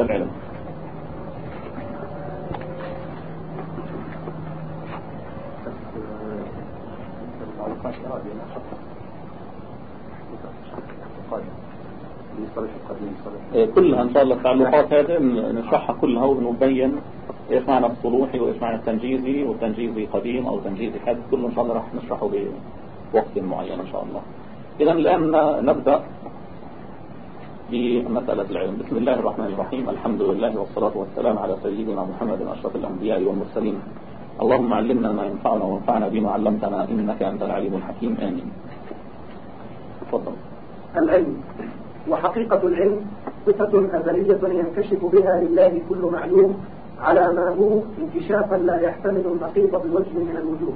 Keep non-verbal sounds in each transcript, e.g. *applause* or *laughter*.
عند العلم. كلها إن شاء الله التعلقات هذه نشرحها كلها ونبين إيش معنى الصلوحي وايش معنى التنجيزي والتنجيزي قديم أو تنجيزي حديث كله إن شاء الله راح نشرحه بوقت معين إن شاء الله. اذا الآن نبدأ بمسألة العلم. بسم الله الرحمن الرحيم. الحمد لله والصلاة والسلام على سيدنا محمد أشرف الأنبياء والمرسلين. اللهم علمنا ما ينفعنا وانفعنا بما علمتنا إنك أنت العليم الحكيم. آمين. تفضل. العلم وحقيقة العلم صفة أزلية ينكشف بها لله كل معلوم على ما هو انكشافا لا يحتمل النقيض بوجه من الوجوه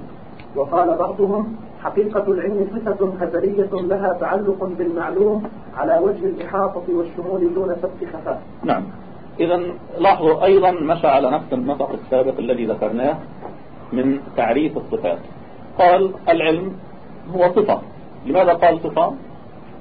وقال بعضهم حقيقة العلم صفة أزلية لها تعلق بالمعلوم على وجه الإحاطة والشمول دون سبق خفاء. نعم. إذا لاحظوا أيضا مشى على نفس النطق السابق الذي ذكرناه من تعريف الصفات. قال العلم هو صفة. لماذا قال صفة؟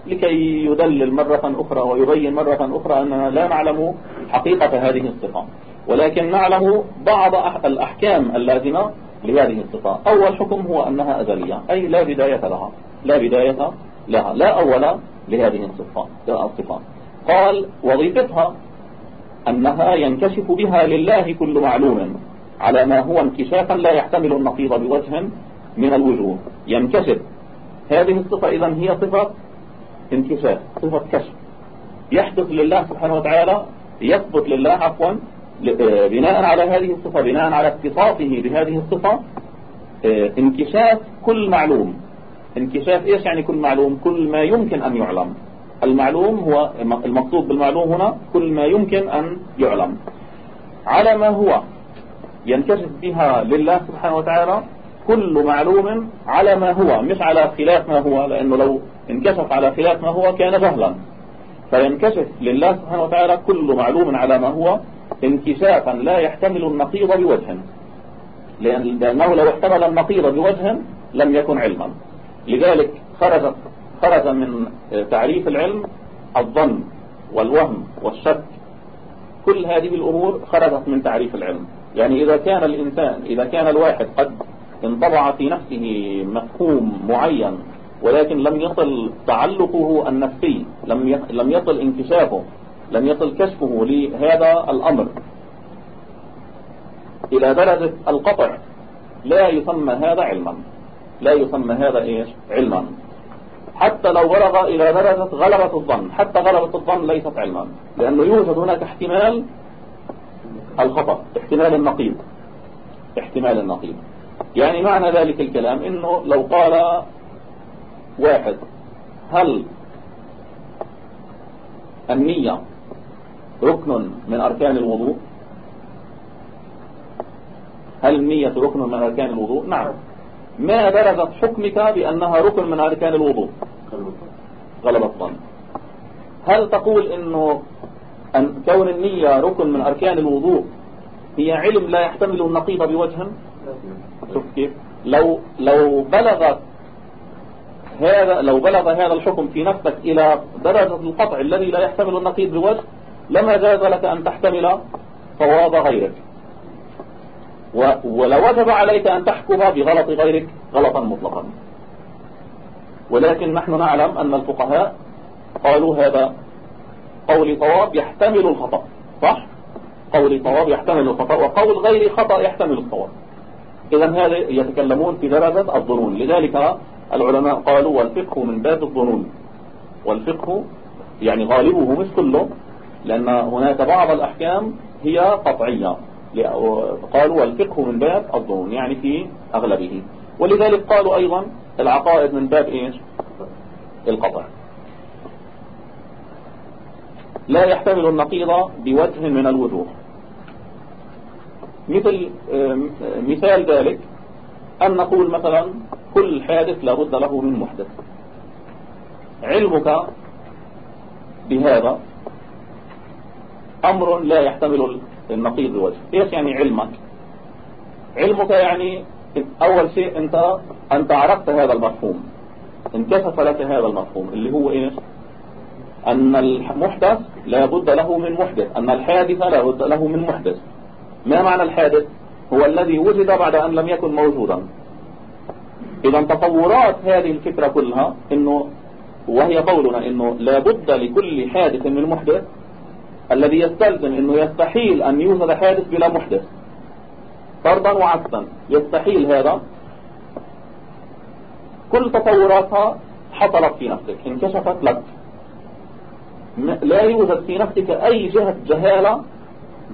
لكي يدلل مرة أخرى ويبين مرة أخرى أننا لا نعلم حقيقة هذه الصفة. ولكن نعلم بعض الأحكام اللازمة لهذه الصفة. أول حكم هو أنها أزلية أي لا بداية لها. لا بداية لها. لا أول لهذه الصفة الصفة. قال وظيفتها أنها ينكشف بها لله كل معلوم على ما هو انكشافا لا يحتمل النقيض بوجه من الوجوه. ينكشف. هذه الصفة إذا هي صفة انكشاف صفة كشف. يحدث لله سبحانه وتعالى يثبت لله عفوا بناء على هذه الصفة بناء على اتصافه بهذه الصفة انكشاف كل معلوم. انكشاف إيش يعني كل معلوم؟ كل ما يمكن أن يعلم. المعلوم هو المقصود بالمعلوم هنا كل ما يمكن أن يعلم. على ما هو ينكشف بها لله سبحانه وتعالى كل معلوم على ما هو مش على خلاف ما هو لأنه لو انكشف على خلاف ما هو كان جهلا. فينكشف لله سبحانه وتعالى كل معلوم على ما هو انكشافا لا يحتمل النقيض بوجه لأنه لو احتمل النقيض بوجه لم يكن علما. لذلك خرج خرج من تعريف العلم الظن والوهم والشك. كل هذه الأمور خرجت من تعريف العلم. يعني إذا كان الإنسان إذا كان الواحد قد انطبع في نفسه مفهوم معين ولكن لم يصل تعلقه النفسي لم لم يصل انكشافه لم يصل كشفه لهذا الأمر. إلى درجة القطع لا يسمى هذا علما. لا يسمى هذا إيش؟ علما. حتى لو بلغ إلى درجة غلبة الظن حتى غلبة الظن ليست علما. لأنه يوجد هناك احتمال الخطأ احتمال النقيض. احتمال النقيض. يعني معنى ذلك الكلام إنه لو قال واحد هل النية ركن من أركان الوضوء؟ هل النية ركن من أركان الوضوء؟ نعم. ما درجة حكمك بأنها ركن من أركان الوضوء؟ غلب الظن. هل تقول إنه أن كون النية ركن من أركان الوضوء هي علم لا يحتمل النقيض بوجه؟ شوف كيف. لو لو بلغت هذا لو بلغ هذا الحكم في نفسك إلى درجة القطع الذي لا يحتمل النقيض بوجه لما جاز لك أن تحتمل صواب غيرك. ولو وجب عليك أن تحكم بغلط غيرك غلطا مطلقا. ولكن نحن نعلم أن الفقهاء قالوا هذا قول صواب يحتمل الخطأ صح؟ قول صواب يحتمل الخطأ وقول غير خطأ يحتمل الصواب. إذا هذا يتكلمون في درجة الظنون. لذلك العلماء قالوا والفقه من باب الظنون. والفقه يعني غالبه مش كله لأن هناك بعض الأحكام هي قطعية. قالوا والفقه من باب الظنون يعني في أغلبه. ولذلك قالوا أيضا العقائد من باب إيش؟ القطع. لا يحتمل النقيض بوجه من الوجوه. مثل مثال ذلك أن نقول مثلا كل حادث لابد له من محدث. علمك بهذا أمر لا يحتمل النقيض بوجه إيش يعني علمك؟ علمك يعني أول شيء أنت أنت عرفت هذا المفهوم. انكشف لك هذا المفهوم اللي هو إيش؟ أن المحدث لا بد له من محدث. أن الحادث لا بد له من محدث. ما معنى الحادث؟ هو الذي وجد بعد أن لم يكن موجودا. إذا تصورات هذه الفكرة كلها إنه وهي قولنا إنه لا بد لكل حادث من محدث الذي يستلزم إنه يستحيل أن يوجد حادث بلا محدث. فرضا وعكسا يستحيل هذا. كل تصوراتها حصلت في نفسك انكشفت لك. لا يوجد في نفسك أي جهة جهالة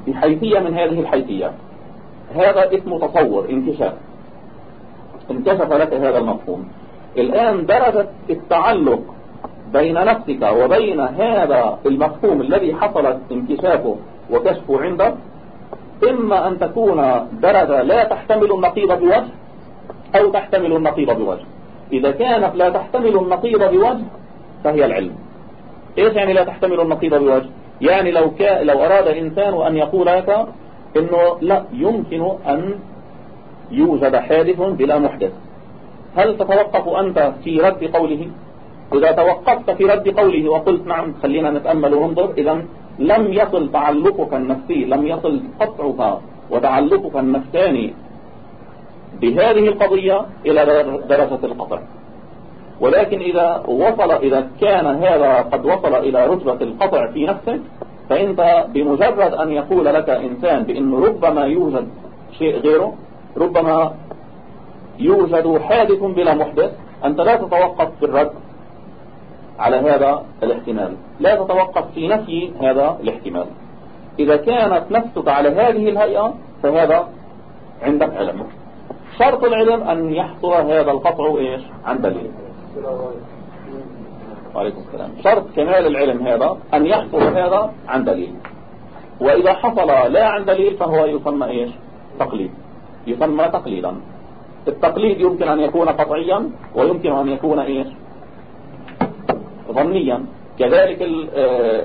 بحيثية من هذه الحيثيات. هذا اسمه تصور انكشاف. انكشف لك هذا المفهوم. الآن درجة التعلق بين نفسك وبين هذا المفهوم الذي حصلت انكشافه وكشفه عندك إما أن تكون درجة لا تحتمل النقيض بوجه أو تحتمل النقيض بوجه. إذا كانت لا تحتمل النقيض بوجه فهي العلم. إيش يعني لا تحتمل النقيض بوجه؟ يعني لو, كا لو أراد إنسان أن يقول لك إنه لا يمكن أن يوجد حادث بلا محدث. هل تتوقف أنت في رد قوله؟ إذا توقفت في رد قوله وقلت نعم خلينا نتأمل وننظر إذا لم يصل تعلقك النفسي لم يصل قطعك وتعلقك النفساني بهذه القضية إلى درجة القطع. ولكن إذا وصل إذا كان هذا قد وصل إلى رتبة القطع في نفسك فأنت بمجرد أن يقول لك إنسان بأنه ربما يوجد شيء غيره ربما يوجد حادث بلا محدث أنت لا تتوقف في الرد. على هذا الاحتمال. لا تتوقف في نفي هذا الاحتمال. إذا كانت نفسك على هذه الهيئة فهذا عندك علم شرط العلم أن يحصل هذا القطع إيش؟ عن دليل. وعليكم السلام. شرط كمال العلم هذا أن يحصل هذا عن دليل. وإذا حصل لا عن دليل فهو يسمى إيش؟ تقليد. يسمى تقليدا. التقليد يمكن أن يكون قطعيا ويمكن أن يكون إيش؟ ظنيا. كذلك آه،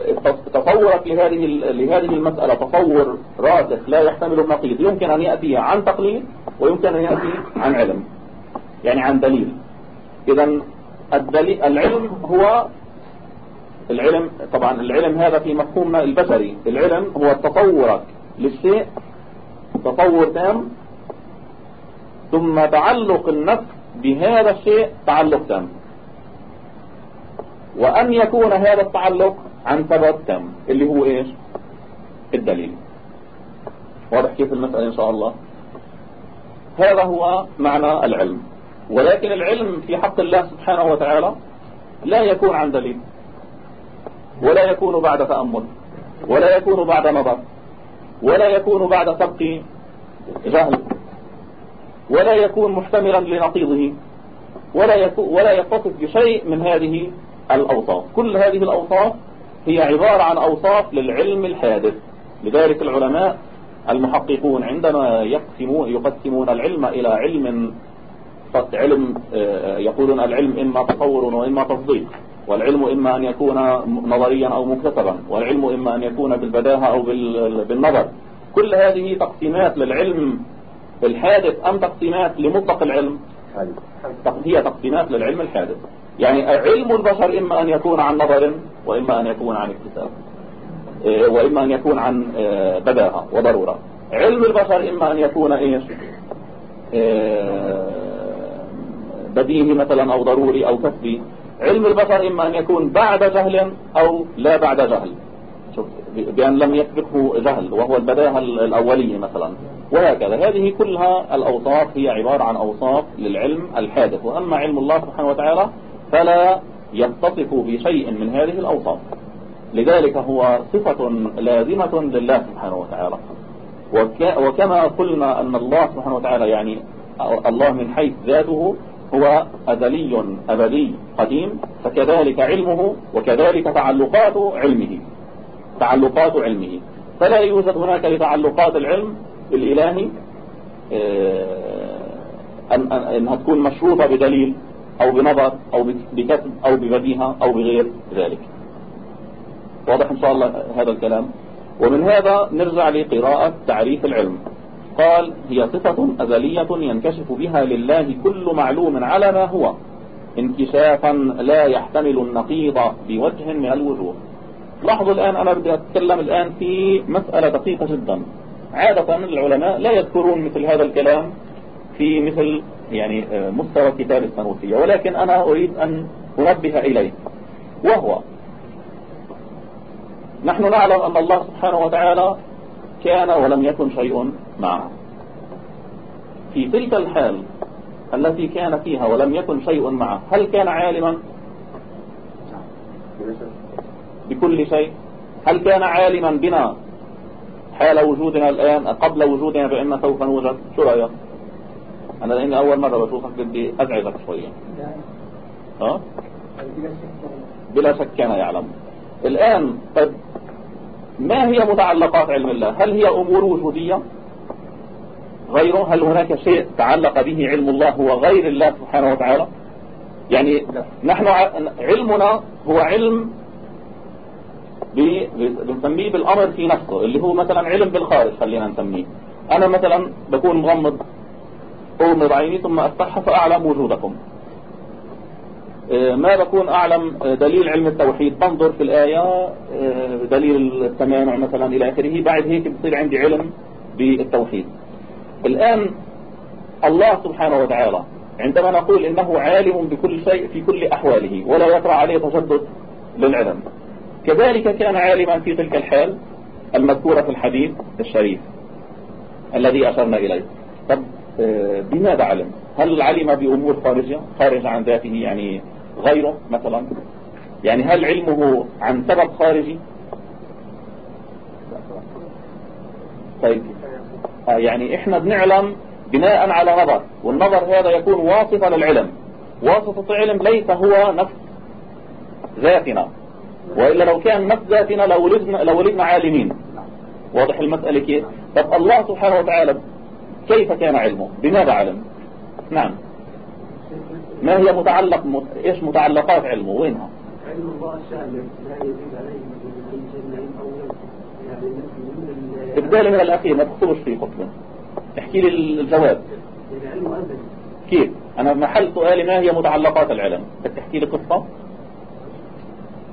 تصورك لهذه لهذه المسألة تصور راسخ لا يحتمل النقيض. يمكن أن يأتي عن تقليد ويمكن أن يأتي عن علم يعني عن دليل. إذا العلم هو العلم طبعا العلم هذا في مفهومنا البشري. العلم هو تصورك للشيء تصور تام ثم تعلق النفس بهذا الشيء تعلق تام. وأن يكون هذا التعلق عن سبب تام اللي هو إيش؟ الدليل. واضح كيف المسألة إن شاء الله؟ هذا هو معنى العلم. ولكن العلم في حق الله سبحانه وتعالى لا يكون عن دليل ولا يكون بعد تأمل ولا يكون بعد نظر ولا يكون بعد سبق جهل ولا يكون محتملا لنقيضه ولا ولا يتصف بشيء من هذه الأوصاف. كل هذه الأوصاف هي عبارة عن أوصاف للعلم الحادث. لذلك العلماء المحققون عندما يقسمون يقسمون العلم إلى علم علم آه، يقولون العلم إما تصور وإما تصديق والعلم إما أن يكون نظريا أو مكتسبا والعلم إما أن يكون بالبداهة أو بالنظر. كل هذه تقسيمات للعلم الحادث أم تقسيمات لمطلق العلم؟ هي تقسيمات للعلم الحادث. يعني علم البشر إما أن يكون عن نظر وإما أن يكون عن اكتساب. آه، وإما أن يكون عن آه، بداهة وضرورة. علم البشر إما أن يكون إيش؟ بديهي مثلا أو ضروري أو كسبي. علم البشر إما أن يكون بعد جهل أو لا بعد جهل. شوف بأن لم يسبقه جهل وهو البداهة الأولية مثلا. وهكذا. هذه كلها الأوصاف هي عبارة عن أوصاف للعلم الحادث. وأما علم الله سبحانه وتعالى فلا يتصف بشيء من هذه الأوصاف. لذلك هو صفة لازمة لله سبحانه وتعالى. وكما قلنا أن الله سبحانه وتعالى يعني الله من حيث ذاته هو أزلي أبدي قديم فكذلك علمه وكذلك تعلقات علمه. تعلقات علمه. فلا يوجد هناك لتعلقات العلم الإلهي آه، أن أنها تكون مشروطة بدليل. أو بنظر أو بكسب أو ببديهة أو بغير ذلك. واضح إن شاء الله هذا الكلام. ومن هذا نرجع لقراءة تعريف العلم. قال هي صفة أزلية ينكشف بها لله كل معلوم على ما هو انكشافا لا يحتمل النقيض بوجه من الوجوه. لاحظوا الآن أنا بدي أتكلم الآن في مسألة دقيقة جدا. عادة العلماء لا يذكرون مثل هذا الكلام في مثل يعني آه، مستوى كتاب السنوسية ولكن أنا أريد أن أنبه إليه وهو نحن نعلم أن الله سبحانه وتعالى كان ولم يكن شيء معه. في تلك الحال التي كان فيها ولم يكن شيء معه هل كان عالما؟ بكل شيء. هل كان عالما بنا حال وجودنا الآن قبل وجودنا بأن سوف نوجد؟ شو رأيك؟ أنا لأني أول مرة بشوفك بدي أزعجك شوية. ها؟ بلا شك كان يعلم. الآن طيب ما هي متعلقات علم الله؟ هل هي أمور وجودية؟ غيره؟ هل هناك شيء تعلق به علم الله هو غير الله سبحانه وتعالى؟ يعني نحن علمنا هو علم بنسميه بالأمر في نفسه اللي هو مثلا علم بالخارج خلينا نسميه. أنا مثلا بكون مغمض أغمض عيني ثم أفتحها فأعلم وجودكم. آه، ما بكون أعلم آه، دليل علم التوحيد؟ بنظر في الآية آه، دليل التمانع مثلا إلى آخره. بعد هيك بصير عندي علم بالتوحيد. الآن الله سبحانه وتعالى عندما نقول إنه عالم بكل شيء في كل أحواله ولا يطرأ عليه تجدد للعلم. كذلك كان عالما في تلك الحال المذكورة في الحديث الشريف الذي أشرنا إليه. طب بماذا علم؟ هل علم بأمور خارجة؟ خارجة عن ذاته يعني غيره مثلا؟ يعني هل علمه عن سبب خارجي؟ طيب. آه يعني إحنا بنعلم بناء على نظر والنظر هذا يكون واسطة للعلم. واسطة العلم ليس هو نفس ذاتنا. وإلا لو كان نفس ذاتنا لو ولدنا, لو ولدنا عالمين. واضح المسألة كيف؟ طب الله سبحانه وتعالى كيف كان علمه؟ بماذا علم؟ نعم. ما هي متعلق مت... إيش متعلقات علمه؟ وينها؟ علم الله شامل لا يزيد عليه ابدالي من الأخير ما تخطبش فيه خطبة احكي لي الجواب. كيف؟ أنا محل سؤالي ما هي متعلقات العلم؟ بدك تحكي لي قصة.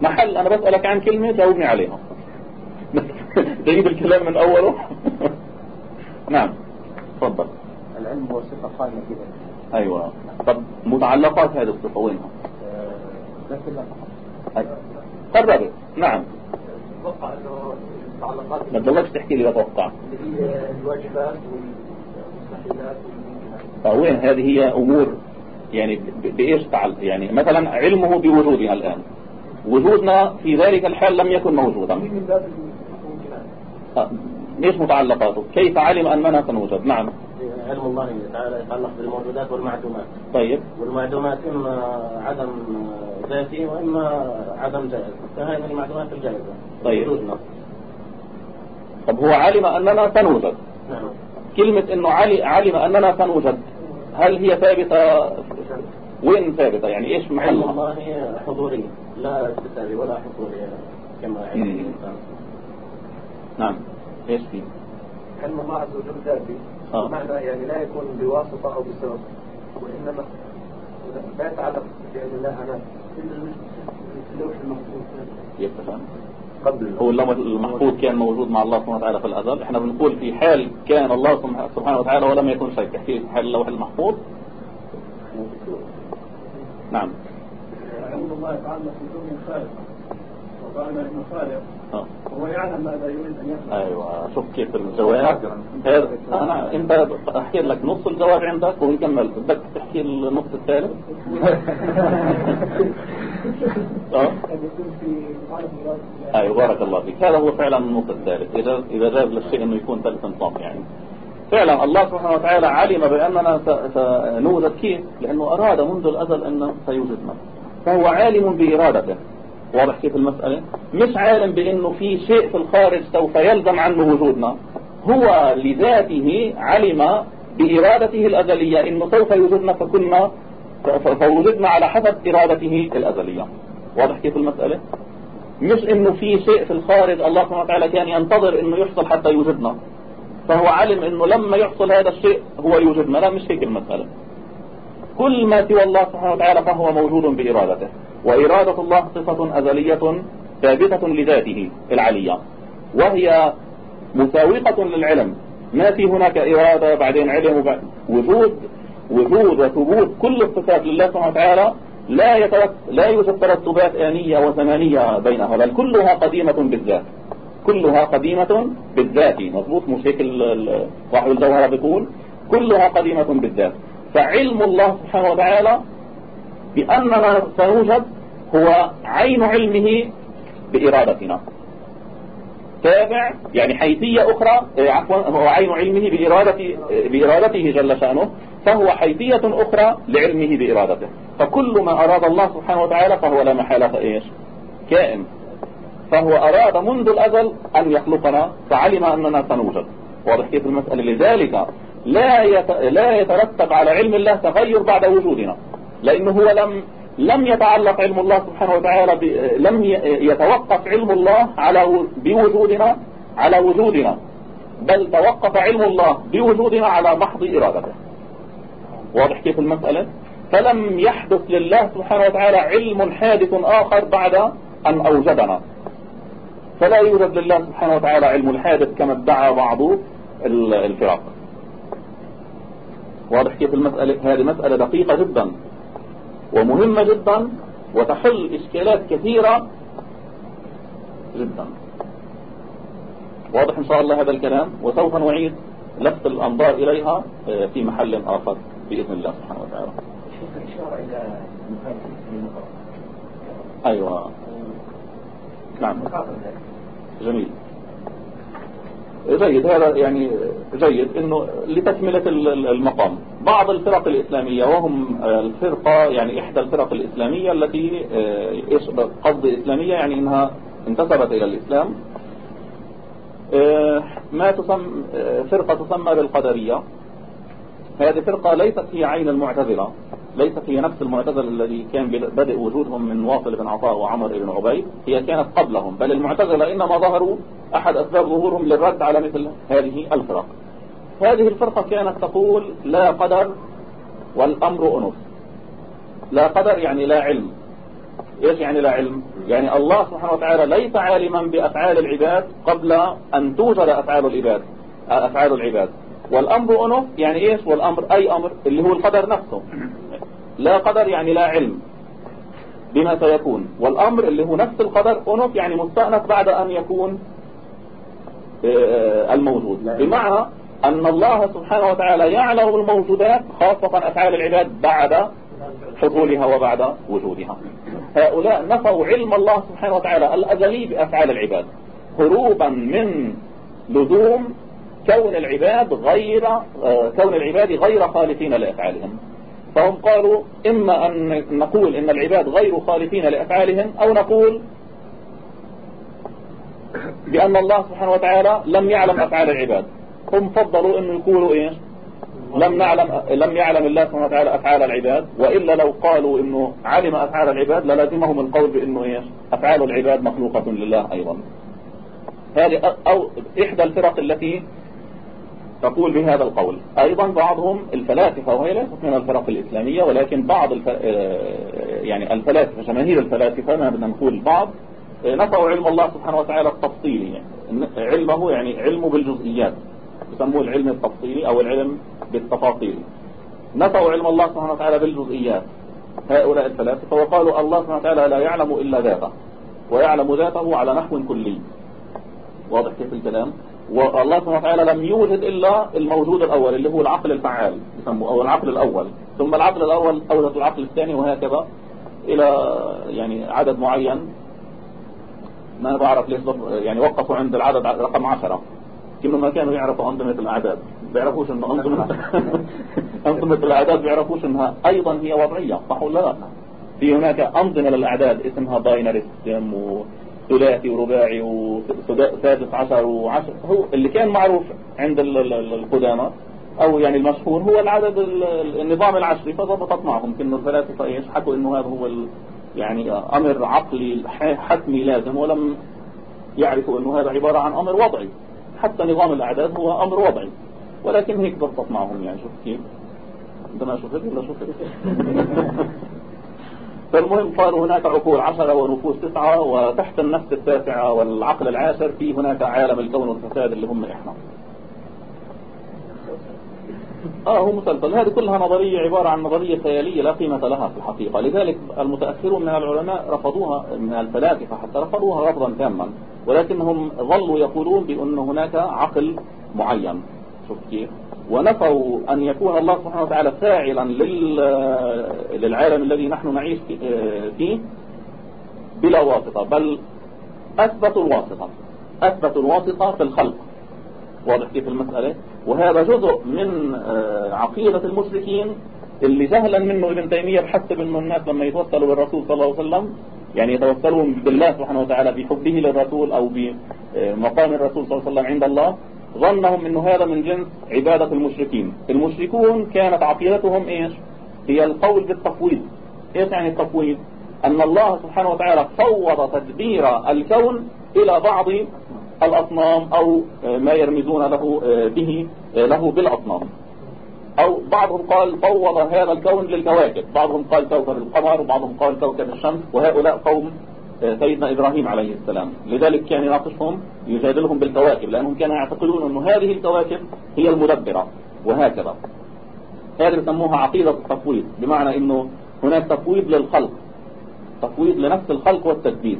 محل أنا بسألك عن كلمة جاوبني عليها. *laughs* تجيب الكلام من أوله. *laughs* نعم. تفضل. العلم هو صفة قائمة كده أيوه. طب متعلقات هذه الصفة وينها قربت نعم. أتوقع أنه المتعلقات ما تضلكش تحكي لي بتوقع الواجبات والمستحيلات وين هذه هي أمور؟ يعني بإيش تعل يعني مثلا علمه بوجودنا الآن. وجودنا في ذلك الحال لم يكن موجودا. إيش متعلقاته؟ كيف علم اننا سنوجد نعم. علم الله تعالى يتعلق بالموجودات والمعدومات. طيب. والمعدومات إما عدم ذاتي وإما عدم جائز. فهذه المعدومات الجائزة. طيب. وجودنا. طب هو علم أننا سنوجد. نعم. كلمة أنه علم أننا سنوجد هل هي ثابتة؟ وين ثابتة؟ يعني إيش محلها؟ الله هي حضورية. لا استثابي ولا حضورية كما الإنسان. نعم. إيش فيه؟ علم الله عز وجل ذاتي. آه. معنى يعني لا يكون بواسطة أو بسبب وإنما لا يتعلق بعلم الله أنا اللوح المحفوظ. يفهم قبل. هو اللوح المحفوظ كان موجود مع الله سبحانه وتعالى في الأزل. إحنا بنقول في حال كان الله سبحانه وتعالى ولم يكن شيء تحكي في حال اللوح المحفوظ. نعم. علم الله في كون خالق. خالق آه. هو يعلم ماذا يريد أن يفعل. أيوه. شوف كيف الجواب هذا أنا انت أحكي لك نص الجواب عندك ونكمل. بدك تحكي النص الثالث؟ *laughs* آه. أيوه. بارك الله فيك. هذا هو فعلا النص الثالث. اذا إذا جاز للشيء إنه يكون ثالث نصاب يعني. فعلا الله سبحانه وتعالى علم بأننا سنوجد كيف؟ لأنه أراد منذ الأزل أنه سيوجدنا فهو عالم بإرادته. واضح كيف المسألة؟ مش عالم بأنه في شيء في الخارج سوف يلزم عنه وجودنا. هو لذاته علم بإرادته الأزلية أنه سوف يوجدنا فكنا فوجدنا على حسب إرادته الأزلية. واضح كيف المسألة؟ مش إنه في شيء في الخارج الله سبحانه وتعالى كان ينتظر إنه يحصل حتى يوجدنا. فهو علم إنه لما يحصل هذا الشيء هو يوجدنا. لا مش هيك المسألة. كل ما سوى الله سبحانه وتعالى فهو موجود بإرادته. وإرادة الله صفة أزلية ثابتة لذاته العلية وهي مساوقة للعلم. ما في هناك إرادة بعدين علم وجود وجود وثبوت كل الصفات لله سبحانه وتعالى لا يترت... لا يوجد ترتبات آنية وزمانية بينها بل كلها قديمة بالذات. كلها قديمة بالذات. مضبوط مش هيك صاحب الجوهرة بيقول كلها قديمة بالذات. فعلم الله سبحانه وتعالى بأننا سنوجد هو عين علمه بإرادتنا. تابع يعني حيثية أخرى إيه، عفوا هو عين علمه بإرادة بإرادته جل شأنه فهو حيثية أخرى لعلمه بإرادته. فكل ما أراد الله سبحانه وتعالى فهو لا محالة إيش؟ كائن. فهو أراد منذ الأزل أن يخلقنا فعلم أننا سنوجد. واضح كيف المسألة؟ لذلك لا لا يترتب على علم الله تغير بعد وجودنا. لأنه هو لم لم يتعلق علم الله سبحانه وتعالى ب... لم يتوقف علم الله على بوجودنا على وجودنا. بل توقف علم الله بوجودنا على محض إرادته. واضح كيف المسألة؟ فلم يحدث لله سبحانه وتعالى علم حادث آخر بعد أن أوجدنا. فلا يوجد لله سبحانه وتعالى علم الحادث كما ادعى بعض الفرق. واضح كيف المسألة؟ هذه مسألة دقيقة جدا. ومهمة جدا وتحل إشكالات كثيرة جدا. واضح إن شاء الله هذا الكلام وسوف نعيد لفت الأنظار إليها آه، في محل آخر بإذن الله سبحانه وتعالى. أيوة. نعم. جميل. جيد هذا يعني جيد إنه لتكملة المقام. بعض الفرق الإسلامية وهم الفرقة يعني إحدى الفرق الإسلامية التي إيش قصد إسلامية يعني إنها انتسبت إلى الإسلام. ما تسمى فرقة تسمى بالقدرية. هذه فرقة ليست هي عين المعتزلة ليست هي نفس المعتزلة الذي كان بدأ وجودهم من واصل بن عطاء وعمر بن عبيد هي كانت قبلهم بل المعتزلة إنما ظهروا أحد أسباب ظهورهم للرد على مثل هذه الفرق. هذه الفرقة كانت تقول لا قدر والأمر أنف لا قدر يعني لا علم. إيش يعني لا علم؟ يعني الله سبحانه وتعالى ليس عالما بأفعال العباد قبل أن توجد أفعال العباد أفعال العباد. والأمر أنف يعني إيش؟ والأمر أي أمر؟ اللي هو القدر نفسه. لا قدر يعني لا علم بما سيكون. والأمر اللي هو نفس القدر أنف يعني مستأنف بعد أن يكون آه، الموجود. بمعنى أن الله سبحانه وتعالى يعلم الموجودات خاصة أفعال العباد بعد حصولها وبعد وجودها. هؤلاء نفوا علم الله سبحانه وتعالى الأزلي بأفعال العباد. هروبا من لزوم كون العباد غير آه، كون العباد غير خالفين لأفعالهم. فهم قالوا إما أن نقول إن العباد غير خالفين لأفعالهم أو نقول بأن الله سبحانه وتعالى لم يعلم أفعال العباد. هم فضلوا أن يقولوا إيش؟ لم نعلم لم يعلم الله سبحانه وتعالى أفعال العباد وإلا لو قالوا إنه علم أفعال العباد للازمهم القول بأنه إيش؟ أفعال العباد مخلوقة لله أيضا. هذه أو إحدى الفرق التي تقول بهذا القول. أيضا بعضهم الفلاسفة وهي ليست من الفرق الإسلامية ولكن بعض الف... آه، يعني الفلاسفة جماهير الفلاسفة ما بدنا نقول بعض آه، نفوا علم الله سبحانه وتعالى التفصيلي. يعني علمه يعني علمه بالجزئيات يسموه العلم التفصيلي أو العلم بالتفاصيل. نفوا علم الله سبحانه وتعالى بالجزئيات هؤلاء الفلاسفة وقالوا الله سبحانه وتعالى لا يعلم إلا ذاته ويعلم ذاته على نحو كلي. واضح كيف الكلام؟ والله سبحانه وتعالى لم يوجد إلا الموجود الأول اللي هو العقل الفعال يسموه أو العقل الأول. ثم العقل الأول أوجد العقل الثاني وهكذا إلى يعني عدد معين. ما بعرف ليش يعني وقفوا عند العدد رقم عشرة. كما ما كانوا يعرفوا أنظمة الأعداد. بيعرفوش أن أنظمة *laughs* أنظمة. الأعداد بيعرفوش أنها أيضا هي وضعية صح ولا لا؟ في هناك أنظمة للأعداد اسمها binary system ثلاثي ورباعي وسادس عشر وعشر هو اللي كان معروف عند القدامى أو يعني المشهور هو العدد النظام العشري فضبطت معهم كأنه الفلاسفة إيش حكوا إنه هذا هو يعني أمر عقلي حتمي لازم ولم يعرفوا إنه هذا عبارة عن أمر وضعي حتى نظام الأعداد هو أمر وضعي ولكن هيك ضبطت معهم يعني شوف كيف؟ انت ما شفت ولا شفت. *laughs* فالمهم قالوا هناك عقول عشرة ونفوس تسعة وتحت النفس التاسعة والعقل العاشر في هناك عالم الكون والفساد اللي هم إحنا آه هو مسلسل. هذه كلها نظرية عبارة عن نظرية خيالية لا قيمة لها في الحقيقة. لذلك المتأخرون من العلماء رفضوها من الفلاسفة حتى رفضوها رفضا تاما. ولكنهم ظلوا يقولون بأن هناك عقل معين. شوف كيف. ونفوا أن يكون الله سبحانه وتعالى فاعلا للعالم الذي نحن نعيش فيه بلا واسطة بل أثبتوا الواسطة أثبتوا الواسطة في الخلق. واضح كيف المسألة؟ وهذا جزء من آه، عقيدة المشركين اللي جهلا منه ابن تيمية بحسب انه الناس لما يتوسلوا بالرسول صلى الله عليه وسلم يعني يتوسلون بالله سبحانه وتعالى بحبه للرسول أو بمقام الرسول صلى الله عليه وسلم عند الله. ظنهم إنه هذا من جنس عبادة المشركين. المشركون كانت عقيدتهم إيش؟ هي القول بالتفويض. إيش يعني التفويض؟ أن الله سبحانه وتعالى فوض تدبير الكون إلى بعض الأصنام أو ما يرمزون له به له بالأصنام. أو بعضهم قال فوض هذا الكون للكواكب. بعضهم قال كوكب القمر وبعضهم قال كوكب الشمس. وهؤلاء قوم سيدنا إبراهيم عليه السلام. لذلك كان يناقشهم يجادلهم بالكواكب لأنهم كانوا يعتقدون أن هذه الكواكب هي المدبرة وهكذا. هذه يسموها عقيدة التفويض بمعنى أنه هناك تفويض للخلق تفويض لنفس الخلق والتدبير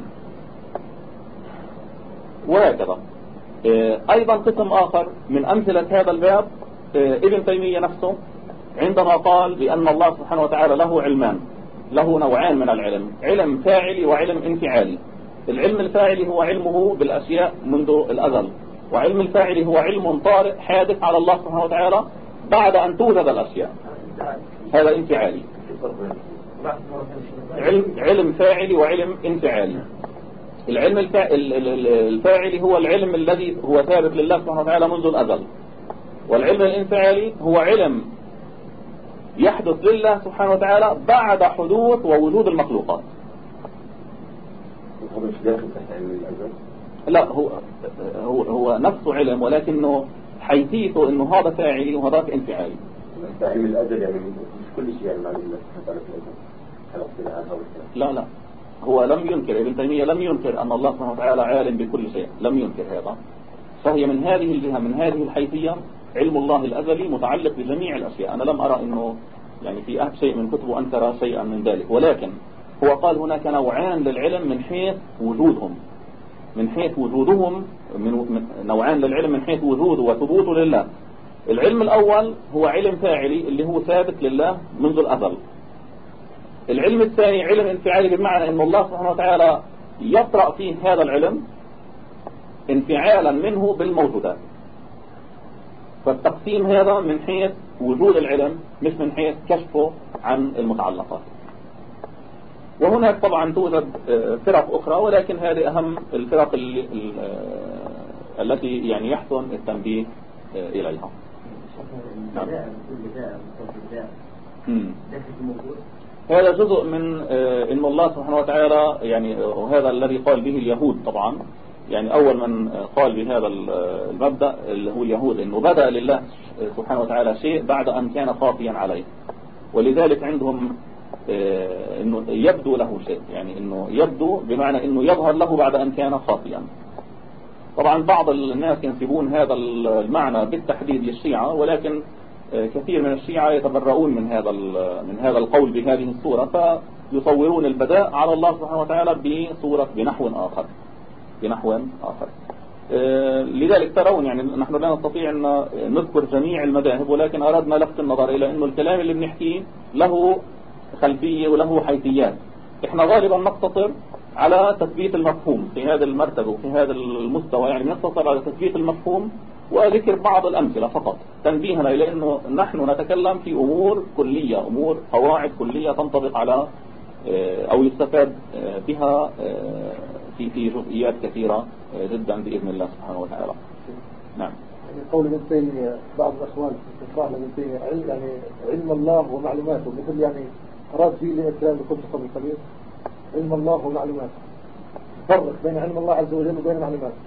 وهكذا. آه، أيضا قسم آخر من أمثلة هذا الباب آه، ابن تيمية نفسه عندما قال بأن الله سبحانه وتعالى له علمان. له نوعان من العلم علم فاعلي وعلم انفعالي العلم الفاعلي هو علمه بالأشياء منذ الأزل وعلم الفاعلي هو علم طارئ حادث على الله سبحانه وتعالى بعد أن توجد الأشياء. هذا انفعالي. علم, علم فاعلي وعلم انفعالي. العلم الفاعلي هو العلم الذي هو ثابت لله سبحانه وتعالى منذ الأزل. والعلم الانفعالي هو علم يحدث لله سبحانه وتعالى بعد حدوث ووجود المخلوقات. لا هو هو هو نفسه علم ولكنه حيثيته إنه هذا فاعلي وهذاك انفعالي. علم الازل يعني مش كل شيء يعني معلوم لا لا. هو لم ينكر ابن تيمية لم ينكر أن الله سبحانه وتعالى عالم بكل شيء. لم ينكر هذا. فهي من هذه الجهة من هذه الحيثية علم الله الأزلي متعلق بجميع الأشياء. أنا لم أرى أنه يعني في شيء من كتبه أنكر شيئا من ذلك. ولكن هو قال هناك نوعان للعلم من حيث وجودهم. من حيث وجودهم من نوعان للعلم من حيث وجوده وثبوته لله. العلم الأول هو علم فاعلي اللي هو ثابت لله منذ الأزل. العلم الثاني علم انفعالي بمعنى أن الله سبحانه وتعالى يطرأ فيه هذا العلم انفعالا منه بالموجودات. فالتقسيم هذا من حيث وجود العلم مش من حيث كشفه عن المتعلقات. وهناك طبعا توجد آه، فرق أخرى ولكن هذه أهم الفرق آه، التي يعني يحسن التنبيه آه، إليها. نعم. هذا جزء من إن الله سبحانه وتعالى يعني وهذا الذي قال به اليهود طبعا. يعني أول من قال بهذا المبدأ اللي هو اليهود إنه بدأ لله سبحانه وتعالى شيء بعد أن كان خافيا عليه. ولذلك عندهم آه، إنه يبدو له شيء يعني إنه يبدو بمعنى إنه يظهر له بعد أن كان خافيا طبعا بعض الناس ينسبون هذا المعنى بالتحديد للشيعة ولكن كثير من الشيعة يتبرؤون من هذا من هذا القول بهذه الصورة فيصورون البداء على الله سبحانه وتعالى بصورة بنحو آخر. بنحو آخر. آه، لذلك ترون يعني نحن لا نستطيع أن نذكر جميع المذاهب ولكن أردنا لفت النظر إلى أنه الكلام اللي بنحكيه له خلفية وله حيثيات. إحنا غالبا نقتصر على تثبيت المفهوم في هذا المرتبة وفي هذا المستوى يعني نقتصر على تثبيت المفهوم وذكر بعض الأمثلة فقط تنبيهنا إلى أنه نحن نتكلم في أمور كلية أمور قواعد كلية تنطبق على آه، أو يستفاد آه، بها في في جزئيات كثيرة جدا بإذن الله سبحانه وتعالى. نعم. يعني قول ابن تيمية بعض الأخوان في ابن تيمية يعني علم الله ومعلوماته مثل يعني أراد فيه الكلام اللي قلت قبل قليل. علم الله ومعلوماته. فرق بين علم الله عز وجل وبين معلوماته.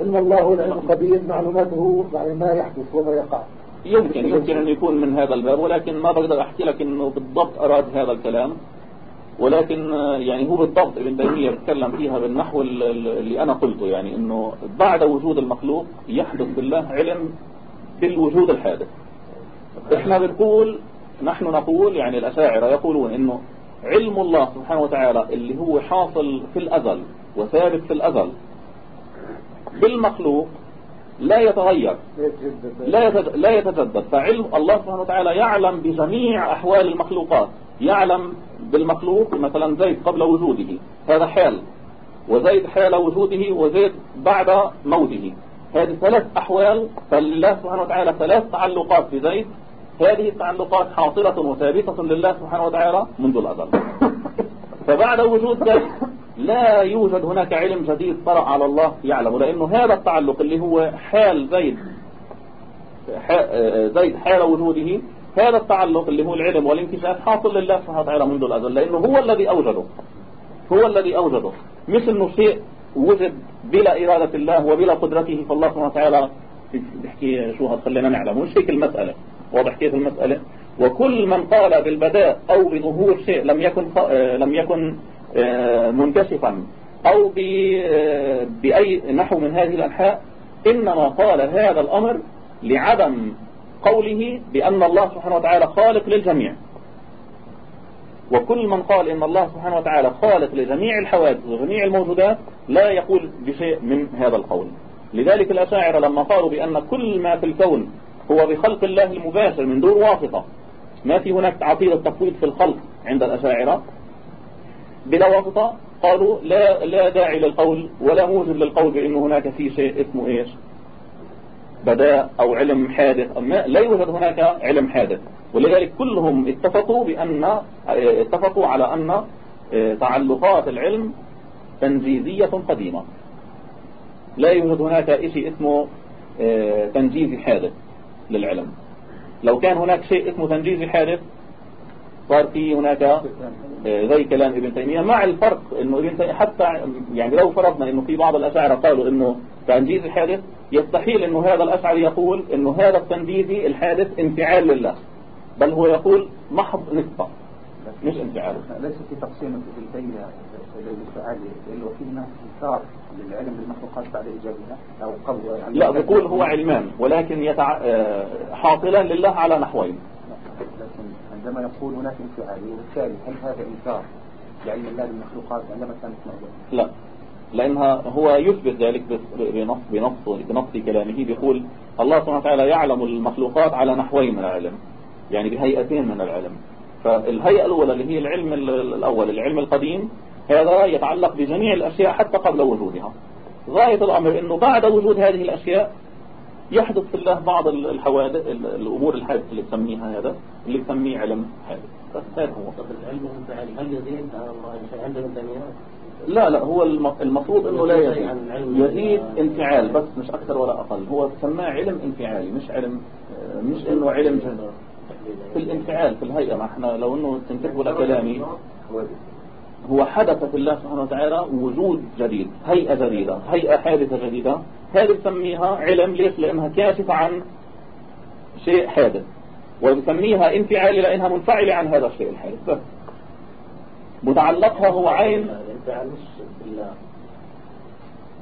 علم الله هو العلم القدير معلوماته يعني ما يحدث وما يقع. يمكن يمكن أن يكون من هذا الباب ولكن ما بقدر أحكي لك أنه بالضبط أراد هذا الكلام. ولكن يعني هو بالضبط ابن تيمية بيتكلم فيها بالنحو اللي أنا قلته يعني أنه بعد وجود المخلوق يحدث بالله علم بالوجود الحادث. إحنا بنقول نحن نقول يعني الأشاعرة يقولون أنه علم الله سبحانه وتعالى اللي هو حاصل في الأزل وثابت في الأزل بالمخلوق لا يتغير لا لا يتجدد. فعلم الله سبحانه وتعالى يعلم بجميع أحوال المخلوقات يعلم بالمخلوق مثلا زيد قبل وجوده هذا حال. وزيد حال وجوده وزيد بعد موته. هذه ثلاث أحوال فلله سبحانه وتعالى ثلاث تعلقات بزيد هذه التعلقات حاصلة وثابتة لله سبحانه وتعالى منذ الأزل. فبعد وجود زيد لا يوجد هناك علم جديد طرأ على الله يعلم. لأنه هذا التعلق اللي هو حال زيد زيد حال وجوده هذا التعلق اللي هو العلم والانكشاف حاصل لله سبحانه وتعالى منذ الأزل لأنه هو الذي أوجده. هو الذي أوجده. مش أنه شيء وجد بلا إرادة الله وبلا قدرته فالله سبحانه وتعالى بيحكي شو هتخلينا نعلم. مش هيك المسألة؟ واضح كيف المسألة؟ وكل من قال بالبداء أو بظهور شيء لم يكن لم يكن آه، منكشفا أو آه، بأي نحو من هذه الأنحاء إنما قال هذا الأمر لعدم قوله بأن الله سبحانه وتعالى خالق للجميع. وكل من قال إن الله سبحانه وتعالى خالق لجميع الحوادث وجميع الموجودات لا يقول بشيء من هذا القول. لذلك الأشاعرة لما قالوا بأن كل ما في الكون هو بخلق الله المباشر من دون واسطة ما في هناك عقيدة تفويض في الخلق عند الأشاعرة. بلا واسطة قالوا لا لا داعي للقول ولا موجب للقول بأنه هناك في شيء اسمه إيش؟ بداء أو علم حادث أما لا يوجد هناك علم حادث. ولذلك كلهم اتفقوا بأن اتفقوا على أن آه، تعلقات العلم تنجيزية قديمة. لا يوجد هناك شيء اسمه آه، تنجيزي حادث للعلم. لو كان هناك شيء اسمه تنجيزي حادث صار في هناك آه، زي كلام ابن تيمية مع الفرق إنه ابن تيمية حتى يعني لو فرضنا إنه في بعض الأشاعرة قالوا إنه تنجيز الحادث يستحيل إنه هذا الأشعري يقول إنه هذا التنجيزي الحادث انفعال لله بل هو يقول محض نسبة مش انفعال. ليس في تقسيم ابن تيمية للفعال اللي فيه انكار للعلم بالمخلوقات بعد إيجابها أو قبل يعني لا بقول هو علمان ولكن يتع... آه، حاصلا لله على نحوين. عندما يقول هناك انفعال وبالتالي هل هذا إنكار لعلم الله بالمخلوقات عندما كانت موجودة؟ لا. لأنها هو يثبت ذلك بنص بنص بنص كلامه بيقول الله سبحانه وتعالى يعلم المخلوقات على نحوين من العلم يعني بهيئتين من العلم. فالهيئة الأولى اللي هي العلم الأول العلم القديم هذا يتعلق بجميع الأشياء حتى قبل وجودها. غاية الأمر أنه بعد وجود هذه الأشياء يحدث في الله بعض الحوادث الأمور الحادثة اللي تسميها هذا اللي تسميه علم حادث. بس هذا هو. طب العلم هل يزيد؟ عند لا لا هو المفروض إنه لا يزيد يزيد. انفعال بس مش أكثر ولا أقل. هو تسماه علم انفعالي مش علم مش إنه علم في الانفعال في الهيئة ما إحنا لو إنه تنتبهوا لكلامي. هو حدث في الله سبحانه وتعالى وجود جديد هيئة جديدة هيئة حادثة جديدة. هذه بسميها علم ليش؟ لأنها كاشفة عن شيء حادث. وبسميها انفعالي لأنها منفعلة عن هذا الشيء الحادث. متعلقها هو عين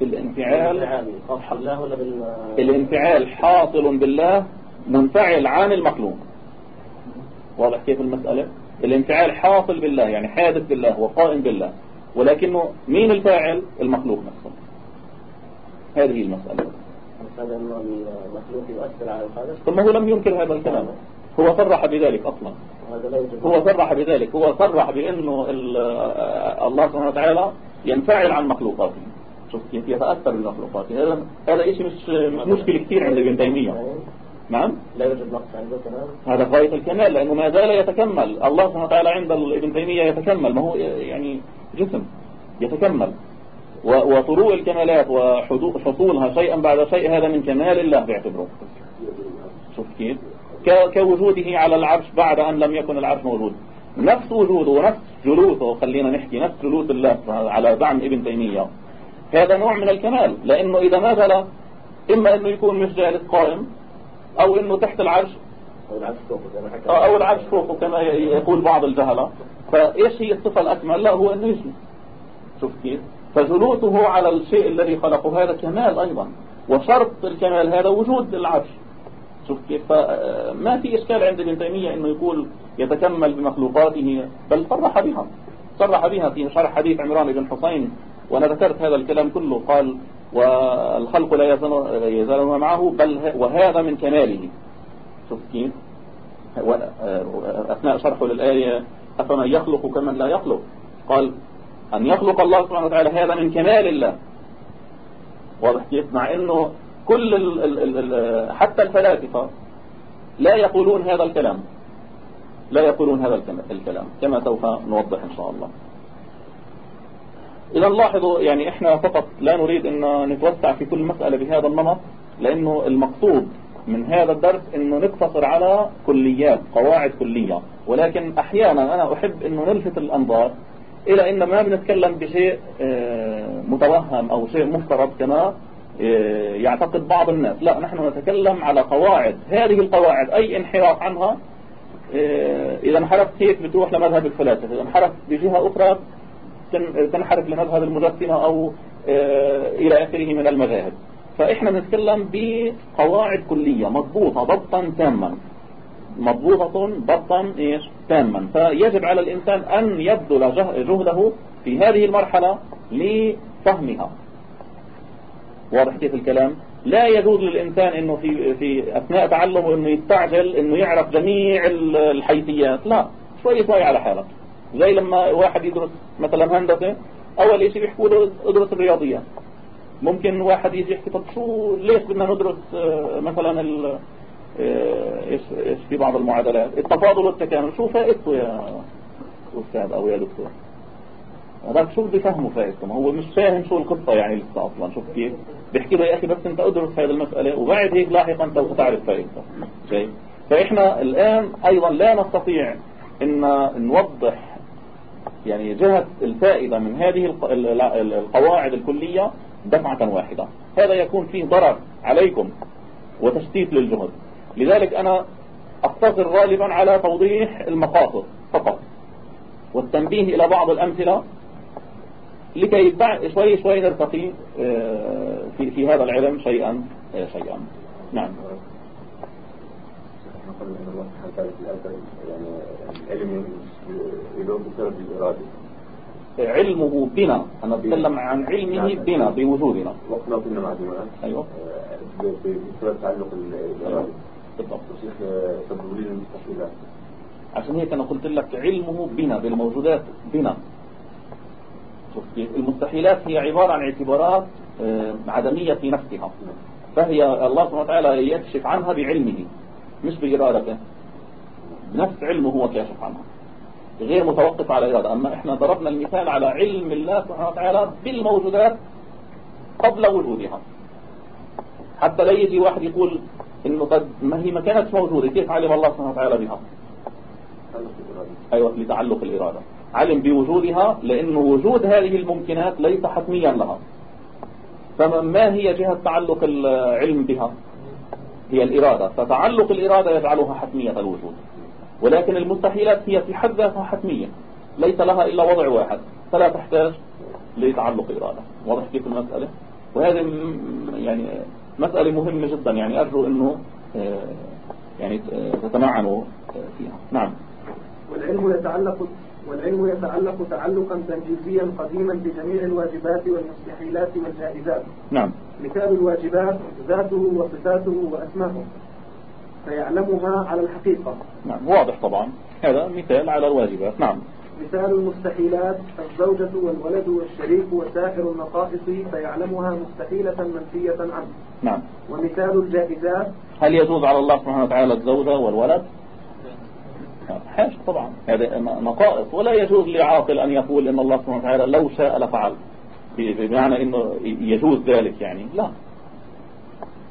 الانفعال الانفعال حاصل بالله منفعل عن المخلوق. واضح كيف المسألة؟ الانفعال حاصل بالله يعني حادث بالله وقائم بالله ولكنه مين الفاعل؟ المخلوق نفسه. هذه المسألة. المخلوق يؤثر على الخالق؟ ثم هو لم ينكر هذا الكلام. هو صرح بذلك أصلا. هو صرح بذلك. هو صرح بأنه الله سبحانه وتعالى ينفعل عن مخلوقاته. شوف كيف يتأثر بمخلوقاته هذا هذا شيء مش مشكلة كثير عند ابن تيمية. نعم. لا يوجد نقص عنده كمال هذا غاية الكمال لأنه ما زال يتكمل. الله سبحانه وتعالى عند ابن تيمية يتكمل ما هو يعني جسم يتكمل. وطروء الكمالات وحصولها شيئا بعد شيء هذا من كمال الله بيعتبره. شوف كيف؟ كوجوده على العرش بعد أن لم يكن العرش موجود. نفس وجوده ونفس جلوسه خلينا نحكي نفس جلوس الله على زعم ابن تيمية. هذا نوع من الكمال لأنه إذا نزل إما أنه يكون مش جالس قائم أو إنه تحت العرش. أو العرش فوقه كما يقول بعض الجهلة فإيش هي الصفة الأكمل؟ لا هو إنه يجلس شوف كيف. فجلوسه على الشيء الذي خلقه هذا كمال أيضا. وشرط الكمال هذا وجود العرش شوف كيف. فما في إشكال عند ابن تيمية إنه يقول يتكمل بمخلوقاته بل صرح بها. صرح بها في شرح حديث عمران بن حسين وأنا ذكرت هذا الكلام كله. قال والخلق لا يزالون معه بل وهذا من كماله. شوف كيف؟ أثناء شرحه للآية أفمن يخلق كمن لا يخلق؟ قال أن يخلق الله سبحانه وتعالى هذا من كمال الله. واضح كيف؟ مع أنه كل ال ال ال حتى الفلاسفة لا يقولون هذا الكلام. لا يقولون هذا الكلام. كما سوف نوضح إن شاء الله. إذا نلاحظوا يعني إحنا فقط لا نريد أن نتوسع في كل مسألة بهذا النمط لأنه المقصود من هذا الدرس أنه نقتصر على كليات قواعد كلية. ولكن أحيانا أنا أحب أنه نلفت الأنظار إلى أن ما بنتكلم بشيء آه، متوهم أو شيء مفترض كما آه، يعتقد بعض الناس. لا نحن نتكلم على قواعد. هذه القواعد أي انحراف عنها؟ آه، إذا انحرفت هيك بتروح لمذهب الفلاسفة؟ إذا انحرفت بجهة أخرى تنحرف لمذهب المجسمة أو إلى آخره من المذاهب. فإحنا نتكلم بقواعد كلية مضبوطة ضبطا تاما. مضبوطة ضبطا إيش؟ تاما. فيجب على الإنسان أن يبذل جهده في هذه المرحلة لفهمها. واضح كيف الكلام؟ لا يجوز للإنسان أنه في, في أثناء تعلمه أنه يستعجل أنه يعرف جميع الحيثيات. لا شوي شوي على حالك. زي لما واحد يدرس مثلا هندسة أول شيء بيحكوا له أدرس الرياضيات ممكن واحد يجي يحكي طب شو ليش بدنا ندرس آه، مثلا ال آه، إيش في بعض المعادلات؟ التفاضل والتكامل. شو فائدته يا أستاذ أو يا دكتور؟ هذاك شو بده يفهمه فائدته؟ ما هو مش فاهم شو القصة يعني لسه أصلا شوف كيف بيحكي له يا أخي بس أنت أدرس هذه المسألة وبعد هيك لاحقا سوف تعرف فائدته. شايف فإحنا الآن أيضا لا نستطيع إن نوضح يعني جهة الفائدة من هذه القواعد الكلية دفعة واحدة. هذا يكون فيه ضرر عليكم وتشتيت للجهد. لذلك أنا أقتصر غالبا على توضيح المقاصد فقط والتنبيه إلى بعض الأمثلة لكي شوي شوي نرتقي آه، في في هذا العلم شيئا آه، شيئا. نعم. يعني العلم بسبب الإرادة. علمه بنا. أنا أتكلم عن علمه بنا بوجودنا. وقنا كنا معدومات أيوه. بسبب تعلق الإرادة. بالضبط. شيخ تدورين المستحيلات. عشان هيك أنا قلت لك علمه بنا بالموجودات بنا. شوف المستحيلات هي عبارة عن اعتبارات آه، عدمية في نفسها. فهي الله سبحانه وتعالى يكشف عنها بعلمه مش بإرادته. نفس علمه هو كاشف عنها. غير متوقف على إرادة أما إحنا ضربنا المثال على علم الله سبحانه وتعالى بالموجودات قبل وجودها. حتى لا يجي واحد يقول إنه قد ما هي ما كانت موجودة. كيف علم الله سبحانه وتعالى بها؟ أيوة لتعلق الإرادة. علم بوجودها لأن وجود هذه الممكنات ليس حتميا لها. فما هي جهة تعلق العلم بها؟ هي الإرادة. فتعلق الإرادة يجعلها حتمية الوجود. ولكن المستحيلات هي في حد ذاتها حتمية. ليس لها إلا وضع واحد. فلا تحتاج لتعلق إرادة. واضح كيف المسألة؟ وهذه يعني مسألة مهمة جدا. يعني أرجو أنه آه، يعني تتمعنوا فيها. نعم. والعلم يتعلق والعلم يتعلق تعلقا تنجيزيا قديما بجميع الواجبات والمستحيلات والجائزات. نعم. مثال الواجبات ذاته وصفاته وأسماؤه فيعلمها على الحقيقة. نعم واضح طبعا. هذا مثال على الواجبات. نعم. مثال المستحيلات الزوجة والولد والشريك وسائر النقائص فيعلمها مستحيلة منفية عنه. نعم. ومثال الجائزات. هل يجوز على الله سبحانه وتعالى الزوجة والولد؟ حاش طبعا. هذا نقائص. ولا يجوز لعاقل أن يقول إن الله سبحانه وتعالى لو شاء لفعل. بمعنى إنه يجوز ذلك يعني. لا.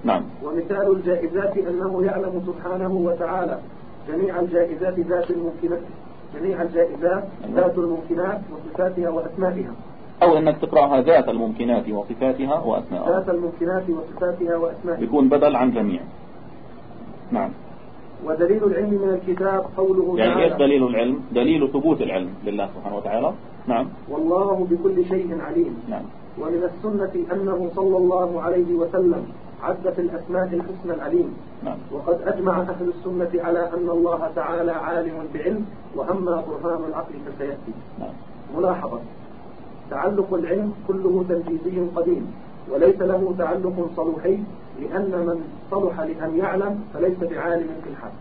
نعم. ومثال الجائزات أنه يعلم سبحانه وتعالى جميع الجائزات ذات الممكنات جميع الجائزات ذات الممكنات وصفاتها وأسمائها. أو أنك تقرأها ذات الممكنات وصفاتها وأسمائها. ذات الممكنات وصفاتها وأسمائها. يكون بدل عن جميع. نعم. ودليل العلم من الكتاب قوله يعني تعالى. إيش دليل العلم؟ دليل ثبوت العلم لله سبحانه وتعالى. نعم. والله بكل شيء عليم. نعم. ومن السنة أنه صلى الله عليه وسلم عد في الأسماء الحسنى العليم. نعم. وقد أجمع أهل السنة على أن الله تعالى عالم بعلم وأما برهان العقل فسيأتي. نعم. ملاحظة. تعلق العلم كله تنفيذي قديم وليس له تعلق صلوحي لأن من صلح لأن يعلم فليس بعالم في الحق.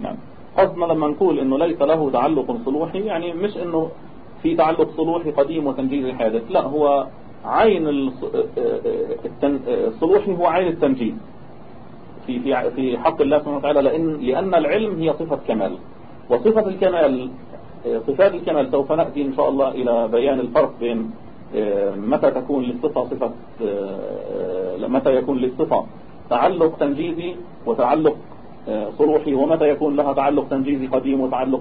نعم. قصدنا لما نقول إنه ليس له تعلق صلوحي يعني مش إنه في تعلق صلوحي قديم وتنجيزي حادث لا هو عين الص- التن- الصلوحي هو عين التنجيز في في في حق الله سبحانه وتعالى لأن لأن العلم هي صفة كمال. وصفة الكمال صفات الكمال سوف نأتي إن شاء الله إلى بيان الفرق بين آه، متى تكون للصفة صفة آه، متى يكون للصفة تعلق تنجيزي وتعلق آه، صلوحي ومتى يكون لها تعلق تنجيزي قديم وتعلق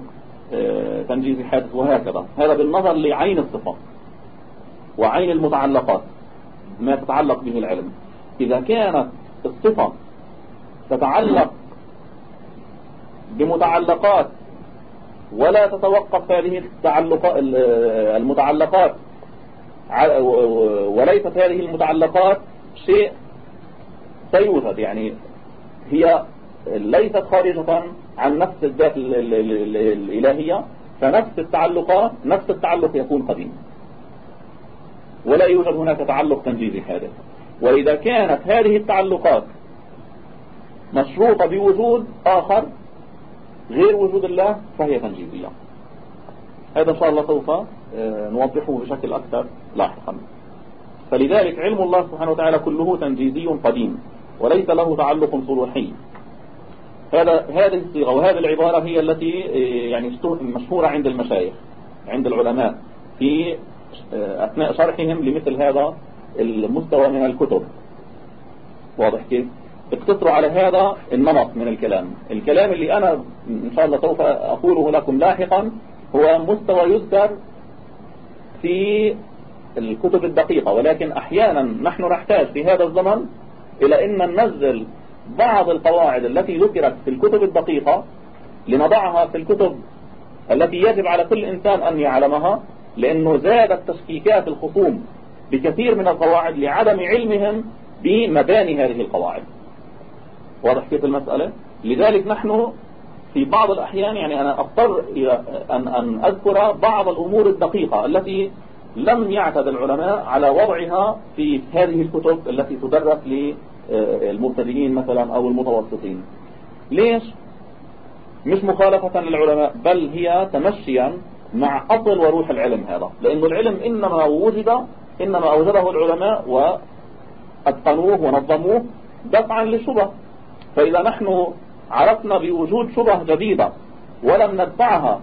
آه، تنجيزي حادث وهكذا. هذا بالنظر لعين الصفة. وعين المتعلقات ما تتعلق به العلم. إذا كانت الصفة تتعلق بمتعلقات ولا تتوقف هذه المتعلقات وليست هذه المتعلقات شيء سيوجد. يعني هي ليست خارجة عن نفس الذات ال- ال- ال- الإلهية فنفس التعلقات نفس التعلق يكون قديم. ولا يوجد هناك تعلق تنجيزي حادث وإذا كانت هذه التعلقات مشروطة بوجود آخر غير وجود الله فهي تنجيزية. هذا إن شاء الله سوف آه، نوضحه بشكل أكثر لاحقا. فلذلك علم الله سبحانه وتعالى كله تنجيزي قديم وليس له تعلق صلوحي هذا هذه الصيغة وهذه العبارة هي التي آه، يعني مشهورة عند المشايخ عند العلماء في أثناء شرحهم لمثل هذا المستوى من الكتب. واضح كيف؟ اقتصروا على هذا النمط من الكلام. الكلام اللي أنا إن شاء الله سوف أقوله لكم لاحقا هو مستوى يذكر في الكتب الدقيقة ولكن أحيانا نحن نحتاج في هذا الزمن إلى أن ننزل بعض القواعد التي ذكرت في الكتب الدقيقة لنضعها في الكتب التي يجب على كل إنسان أن يعلمها. لأنه زادت تشكيكات الخصوم بكثير من القواعد لعدم علمهم بمباني هذه القواعد. واضح كيف المسألة؟ لذلك نحن في بعض الأحيان يعني أنا أضطر أن, أن أذكر بعض الأمور الدقيقة التي لم يعتد العلماء على وضعها في هذه الكتب التي تدرس للمبتدئين مثلا أو المتوسطين. ليش؟ مش مخالفة للعلماء بل هي تمشيا مع أصل وروح العلم هذا. لأن العلم إنما وجد إنما أوجده العلماء وأتقنوه ونظموه دفعا للشبه. فإذا نحن عرفنا بوجود شبه جديدة ولم ندفعها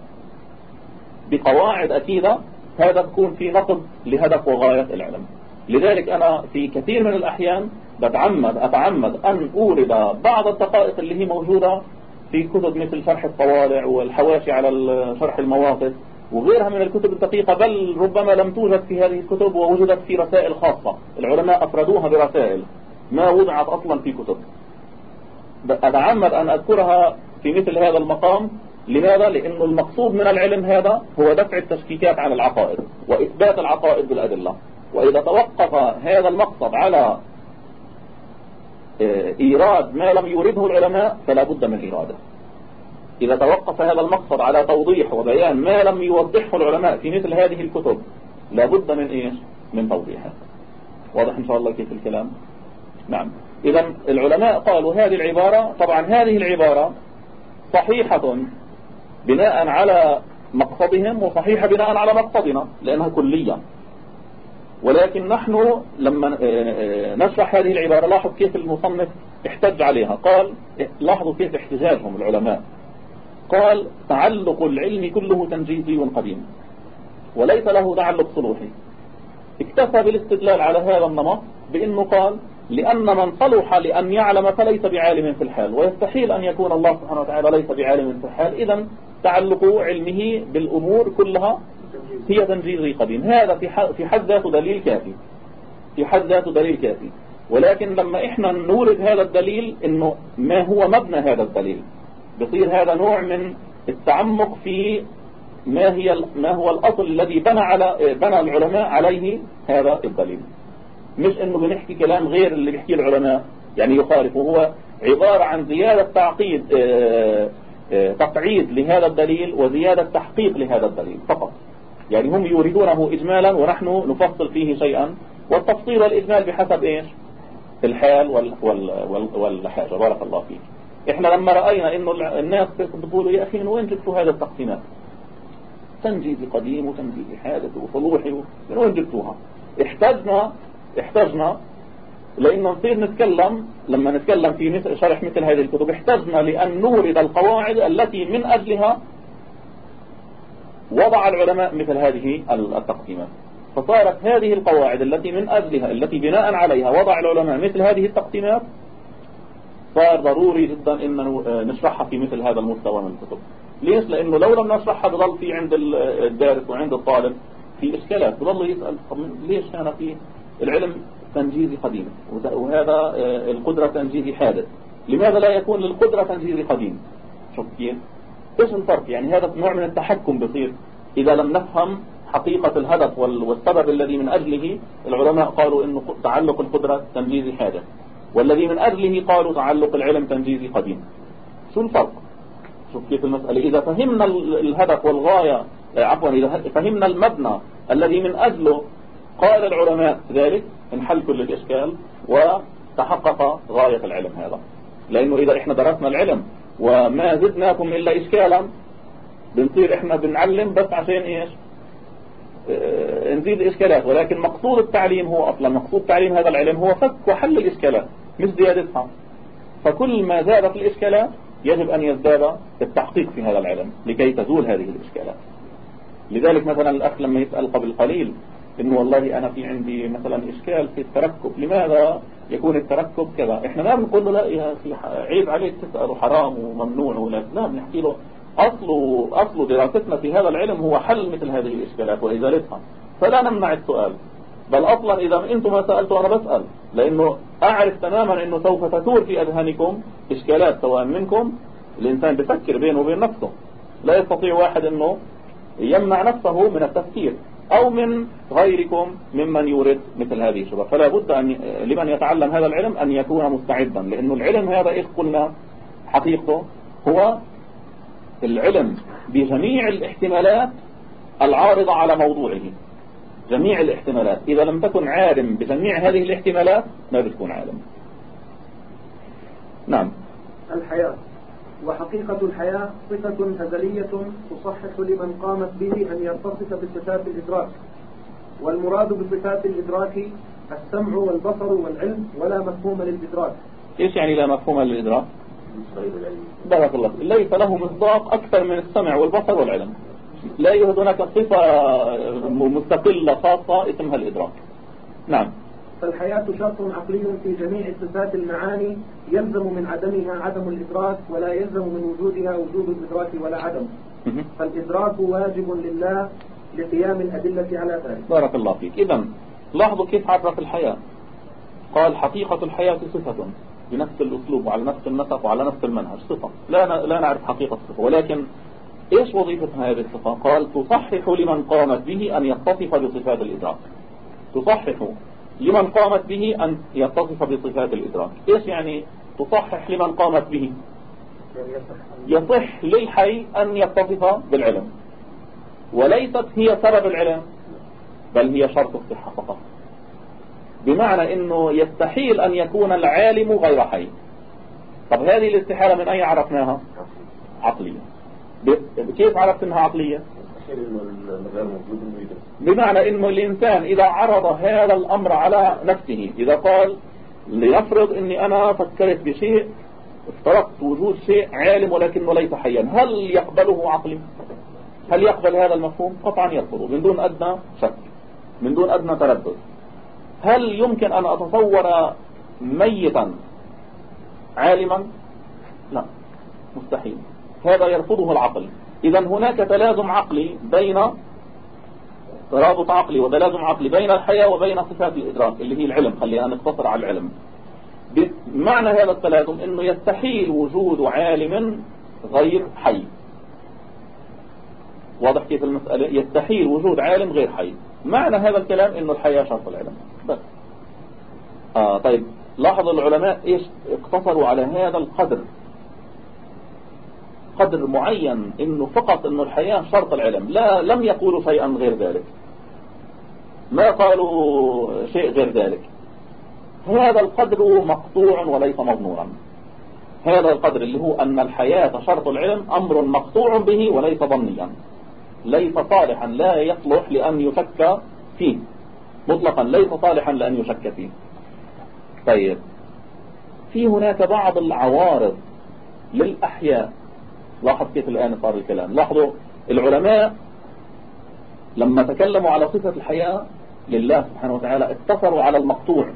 بقواعد أكيدة هذا تكون في نقض لهدف وغاية العلم. لذلك أنا في كثير من الأحيان بتعمد أتعمد أن أورد بعض الدقائق اللي هي موجودة في كتب مثل شرح الطوالع والحواشي على شرح المواقف. وغيرها من الكتب الدقيقة بل ربما لم توجد في هذه الكتب ووجدت في رسائل خاصة. العلماء أفردوها برسائل. ما وضعت أصلا في كتب. أتعمد أن أذكرها في مثل هذا المقام. لماذا؟ لأن المقصود من العلم هذا هو دفع التشكيكات عن العقائد وإثبات العقائد بالأدلة. وإذا توقف هذا المقصد على إيراد ما لم يورده العلماء فلا بد من إيراده. إذا توقف هذا المقصد على توضيح وبيان ما لم يوضحه العلماء في مثل هذه الكتب لا بد من إيش؟ من توضيحه واضح إن شاء الله كيف الكلام؟ نعم. إذا العلماء قالوا هذه العبارة طبعا هذه العبارة صحيحة بناء على مقصدهم وصحيحة بناء على مقصدنا لأنها كلية. ولكن نحن لما نشرح هذه العبارة لاحظ كيف المصنف احتج عليها. قال لاحظوا كيف احتجاجهم العلماء. قال تعلق العلم كله تنجيزي قديم. وليس له تعلق صلوحي. اكتفى بالاستدلال على هذا النمط بأنه قال لأن من صلح لأن يعلم فليس بعالم في الحال ويستحيل أن يكون الله سبحانه وتعالى ليس بعالم في الحال. إذا تعلق علمه بالأمور كلها هي تنجيزي قديم. هذا في حد ذاته دليل كافي. في حد ذاته دليل كافي. ولكن لما إحنا نورد هذا الدليل إنه ما هو مبنى هذا الدليل. بصير هذا نوع من التعمق في ما هي ما هو الأصل الذي بنى على بنى العلماء عليه هذا الدليل. مش إنه بنحكي كلام غير اللي بيحكيه العلماء. يعني يخالف وهو عبارة عن زيادة تعقيد آه آه تقعيد لهذا الدليل وزيادة تحقيق لهذا الدليل فقط. يعني هم يريدونه إجمالا ونحن نفصل فيه شيئا. والتفصيل والإجمال بحسب إيش؟ الحال وال وال وال والحاجة. بارك الله فيك. إحنا لما رأينا إنه الناس بيقولوا يا أخي من وين جبتوا هذه التقسيمات؟ تنجيزي قديم وتنجيزي حادث وصلوحي من وين جبتوها؟ احتجنا احتجنا لأنه نصير نتكلم لما نتكلم في شرح مثل هذه الكتب احتجنا لأن نورد القواعد التي من أجلها وضع العلماء مثل هذه التقسيمات. فصارت هذه القواعد التي من أجلها التي بناء عليها وضع العلماء مثل هذه التقسيمات صار ضروري جدا ان نشرحها في مثل هذا المستوى من الكتب. ليش؟ لأنه لو لم نشرحها بضل في عند الدارس وعند الطالب في إشكالات بضل يسأل ليش كان في العلم تنجيزي قديم؟ وهذا القدرة تنجيزي حادث. لماذا لا يكون للقدرة تنجيزي قديم؟ شوف كيف. إيش الفرق؟ يعني هذا نوع من التحكم بصير إذا لم نفهم حقيقة الهدف والسبب الذي من أجله العلماء قالوا إنه تعلق القدرة تنجيزي حادث. والذي من أجله قالوا تعلق العلم تنجيزي قديم. شو الفرق؟ شوف كيف المسألة. إذا فهمنا الهدف والغاية عفوا إذا فهمنا المبنى الذي من أجله قال العلماء ذلك انحل كل الإشكال وتحقق غاية العلم هذا. لأنه إذا إحنا درسنا العلم وما زدناكم إلا إشكالا بنصير إحنا بنعلم بس عشان إيش؟ نزيد الإشكالات ولكن مقصود التعليم هو أصلا مقصود تعليم هذا العلم هو فك وحل الإشكالات مش زيادتها فكل ما زادت الإشكالات يجب أن يزداد التحقيق في هذا العلم لكي تزول هذه الإشكالات. لذلك مثلا الأخ لما يسأل قبل قليل إنه والله أنا في عندي مثلا إشكال في التركب لماذا يكون التركب كذا؟ إحنا ما بنقول له لا يا أخي عيب عليك تسأله حرام وممنوع ولا لا بنحكي له أصل أصل دراستنا في هذا العلم هو حل مثل هذه الإشكالات وإزالتها فلا نمنع السؤال. بل أصلا إذا أنتم ما سألتوا أنا بسأل. لأنه أعرف تماما أنه سوف تثور في أذهانكم إشكالات سواء منكم الإنسان بفكر بينه وبين نفسه. لا يستطيع واحد أنه يمنع نفسه من التفكير أو من غيركم ممن يورد مثل هذه الشبهة فلا بد أن لمن يتعلم هذا العلم أن يكون مستعدا. لأنه العلم هذا إيش قلنا حقيقته؟ هو العلم بجميع الاحتمالات العارضة على موضوعه. جميع الاحتمالات. إذا لم تكن عالم بجميع هذه الاحتمالات ما بتكون عالم. نعم. الحياة. وحقيقة الحياة صفة أزلية تصحح لمن قامت به أن يتصف بصفات الإدراك. والمراد بصفات الإدراك السمع والبصر والعلم ولا مفهوم للإدراك. إيش يعني لا مفهوم للإدراك؟ بارك الله ليس له مصداق أكثر من السمع والبصر والعلم. لا يوجد هناك صفة مستقلة خاصة اسمها الإدراك. نعم. فالحياة شرط عقلي في جميع صفات المعاني يلزم من عدمها عدم الإدراك ولا يلزم من وجودها وجود الإدراك ولا عدم. فالإدراك واجب لله لقيام الأدلة على ذلك. بارك الله فيك. إذا لاحظوا كيف عرف الحياة. قال حقيقة الحياة صفة. بنفس الأسلوب وعلى نفس النسق وعلى نفس المنهج صفة. لا لا نعرف حقيقة الصفة. ولكن إيش وظيفة هذه الصفة؟ قال تصحح لمن قامت به أن يتصف بصفات الإدراك. تصحح لمن قامت به أن يتصف بصفات الإدراك. إيش يعني تصحح لمن قامت به؟ يصح للحي أن يتصف بالعلم. وليست هي سبب العلم بل هي شرط الصحة فقط. بمعنى إنه يستحيل أن يكون العالم غير حي. طب هذه الاستحالة من اي عرفناها؟ عقلية. كيف عرفت إنها عقلية؟ بمعنى إنه الإنسان إذا عرض هذا الأمر على نفسه إذا قال لنفرض إني أنا فكرت بشيء افترضت وجود شيء عالم ولكنه ليس حيا هل يقبله عقلي؟ هل يقبل هذا المفهوم؟ قطعا يرفضه من دون أدنى شك من دون أدنى تردد. هل يمكن أن أتصور ميتا عالما؟ لا مستحيل. هذا يرفضه العقل. إذا هناك تلازم عقلي بين ترابط عقلي وتلازم عقلي بين الحياة وبين صفات الإدراك اللي هي العلم. خلينا نقتصر على العلم. معنى هذا التلازم إنه يستحيل وجود عالم غير حي. واضح كيف المسألة يستحيل وجود عالم غير حي. معنى هذا الكلام إنه الحياة شرط العلم. بس. آه طيب. لاحظ العلماء إيش اقتصروا على هذا القدر. قدر معين إنه فقط إنه الحياة شرط العلم. لا لم يقولوا شيئا غير ذلك. ما قالوا شيء غير ذلك. هذا القدر مقطوع وليس مضمورا. هذا القدر اللي هو أن الحياة شرط العلم أمر مقطوع به وليس ظنيا ليس صالحا لا يصلح لأن يشك فيه. مطلقا ليس صالحا لأن يشك فيه. طيب. في هناك بعض العوارض للأحياء. لاحظ كيف الآن صار الكلام. لاحظوا العلماء لما تكلموا على صفة الحياة لله سبحانه وتعالى اقتصروا على المقطوع.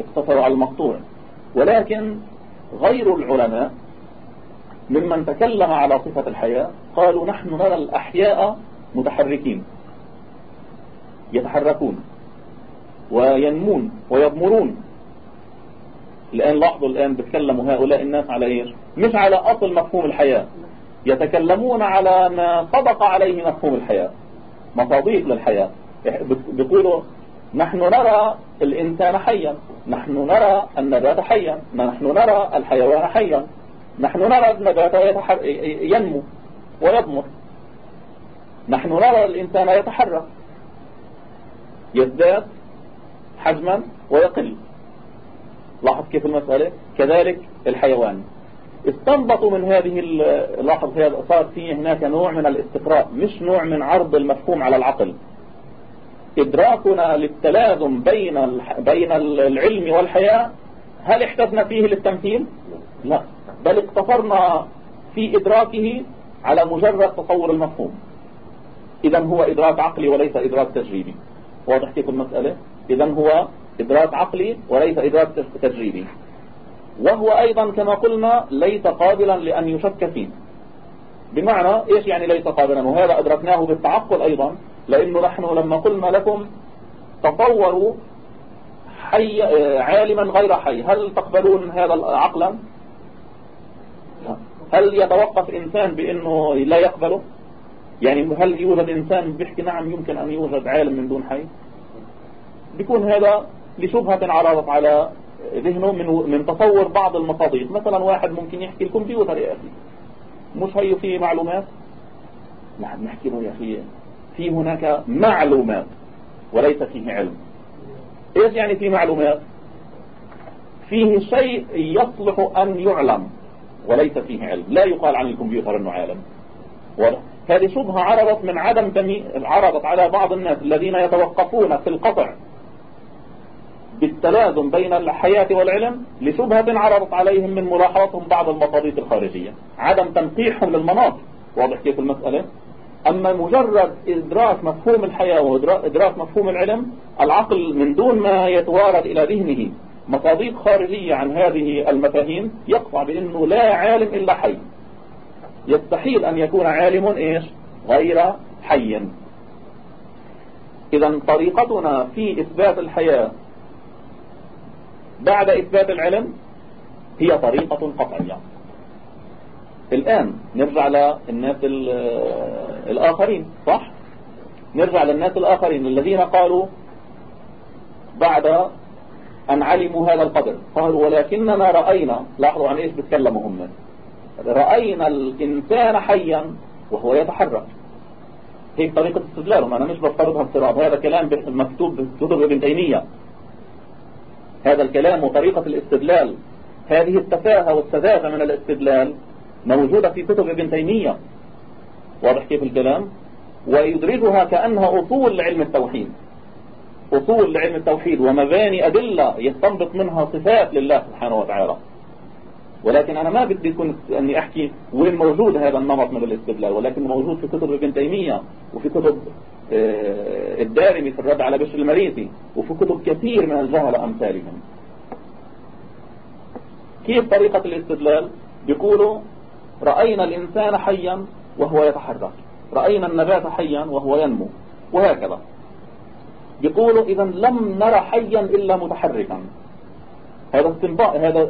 اقتصروا على المقطوع. ولكن غير العلماء ممن تكلم على صفة الحياة قالوا نحن نرى الأحياء متحركين يتحركون وينمون ويضمرون. الآن لاحظوا الآن بتكلموا هؤلاء الناس على إيش؟ مش على أصل مفهوم الحياة يتكلمون على ما صدق عليه مفهوم الحياة مصاديق للحياة. بيقولوا نحن نرى الإنسان حيا نحن نرى النبات حيا نحن نرى الحيوان حيا. نحن نرى النبات ينمو ويضمر. نحن نرى الإنسان يتحرك. يزداد حجما ويقل. لاحظ كيف المسألة؟ كذلك الحيوان. استنبطوا من هذه لاحظ هذا صار في هناك نوع من الاستقراء مش نوع من عرض المفهوم على العقل. إدراكنا للتلازم بين بين العلم والحياة هل احتجنا فيه للتمثيل؟ لا. بل اقتصرنا في إدراكه على مجرد تصور المفهوم. إذا هو إدراك عقلي وليس إدراك تجريبي. واضح كيف المسألة؟ إذا هو إدراك عقلي وليس إدراك تجريبي. وهو أيضا كما قلنا ليس قابلا لأن يشك فيه. بمعنى إيش يعني ليس قابلا؟ وهذا أدركناه بالتعقل أيضا لأنه نحن لما قلنا لكم تصوروا حي عالما غير حي. هل تقبلون هذا عقلا هل يتوقف إنسان بأنه لا يقبله؟ يعني هل يوجد إنسان بيحكي نعم يمكن أن يوجد عالم من دون حي؟ بيكون هذا لشبهة عرضت على ذهنه من من تصور بعض المصادر. مثلا واحد ممكن يحكي الكمبيوتر يا أخي. مش هي فيه معلومات؟ نحن نحكي له يا أخي في هناك معلومات وليس فيه علم. إيش يعني في معلومات فيه شيء يصلح أن يعلم وليس فيه علم. لا يقال عن الكمبيوتر إنه عالم. هذه شبهة عرضت من عدم تمي... عرضت على بعض الناس الذين يتوقفون في القطع بالتلازم بين الحياة والعلم لشبهة عرضت عليهم من ملاحظتهم بعض المصادر الخارجية. عدم تنقيحهم للمناط واضح كيف المسألة؟ أما مجرد إدراك مفهوم الحياة وإدراك مفهوم العلم العقل من دون ما يتوارد إلى ذهنه مصاديق خارجية عن هذه المفاهيم يقطع بأنه لا عالم إلا حي. يستحيل أن يكون عالم إيش؟ غير حي. إذا طريقتنا في إثبات الحياة بعد إثبات العلم هي طريقة قطعية. الآن نرجع للناس الآخرين صح؟ نرجع للناس الآخرين الذين قالوا بعد أن علموا هذا القدر قالوا ولكننا رأينا لاحظوا عن إيش بتكلموا هم؟ رأينا الإنسان حيا وهو يتحرك. هي طريقة استدلالهم أنا مش بفترضها افتراض هذا كلام مكتوب بكتب ابن تيمية. هذا الكلام وطريقة الاستدلال هذه التفاهة والسذاجة من الاستدلال موجودة في كتب ابن تيمية. واضح كيف الكلام؟ ويدرجها كأنها أصول لعلم التوحيد. أصول لعلم التوحيد ومباني أدلة يستنبط منها صفات لله سبحانه وتعالى. ولكن أنا ما بدي كنت أني أحكي وين موجود هذا النمط من الاستدلال ولكن موجود في كتب ابن تيمية وفي كتب آه، الدارمي في الرد على بشر المريسي وفي كتب كثير من الجهل أمثالهم. كيف طريقة الاستدلال؟ بيقولوا رأينا الإنسان حيا وهو يتحرك. رأينا النبات حيا وهو ينمو. وهكذا. يقولوا إذا لم نرى حيا إلا متحركا. هذا استنباط هذا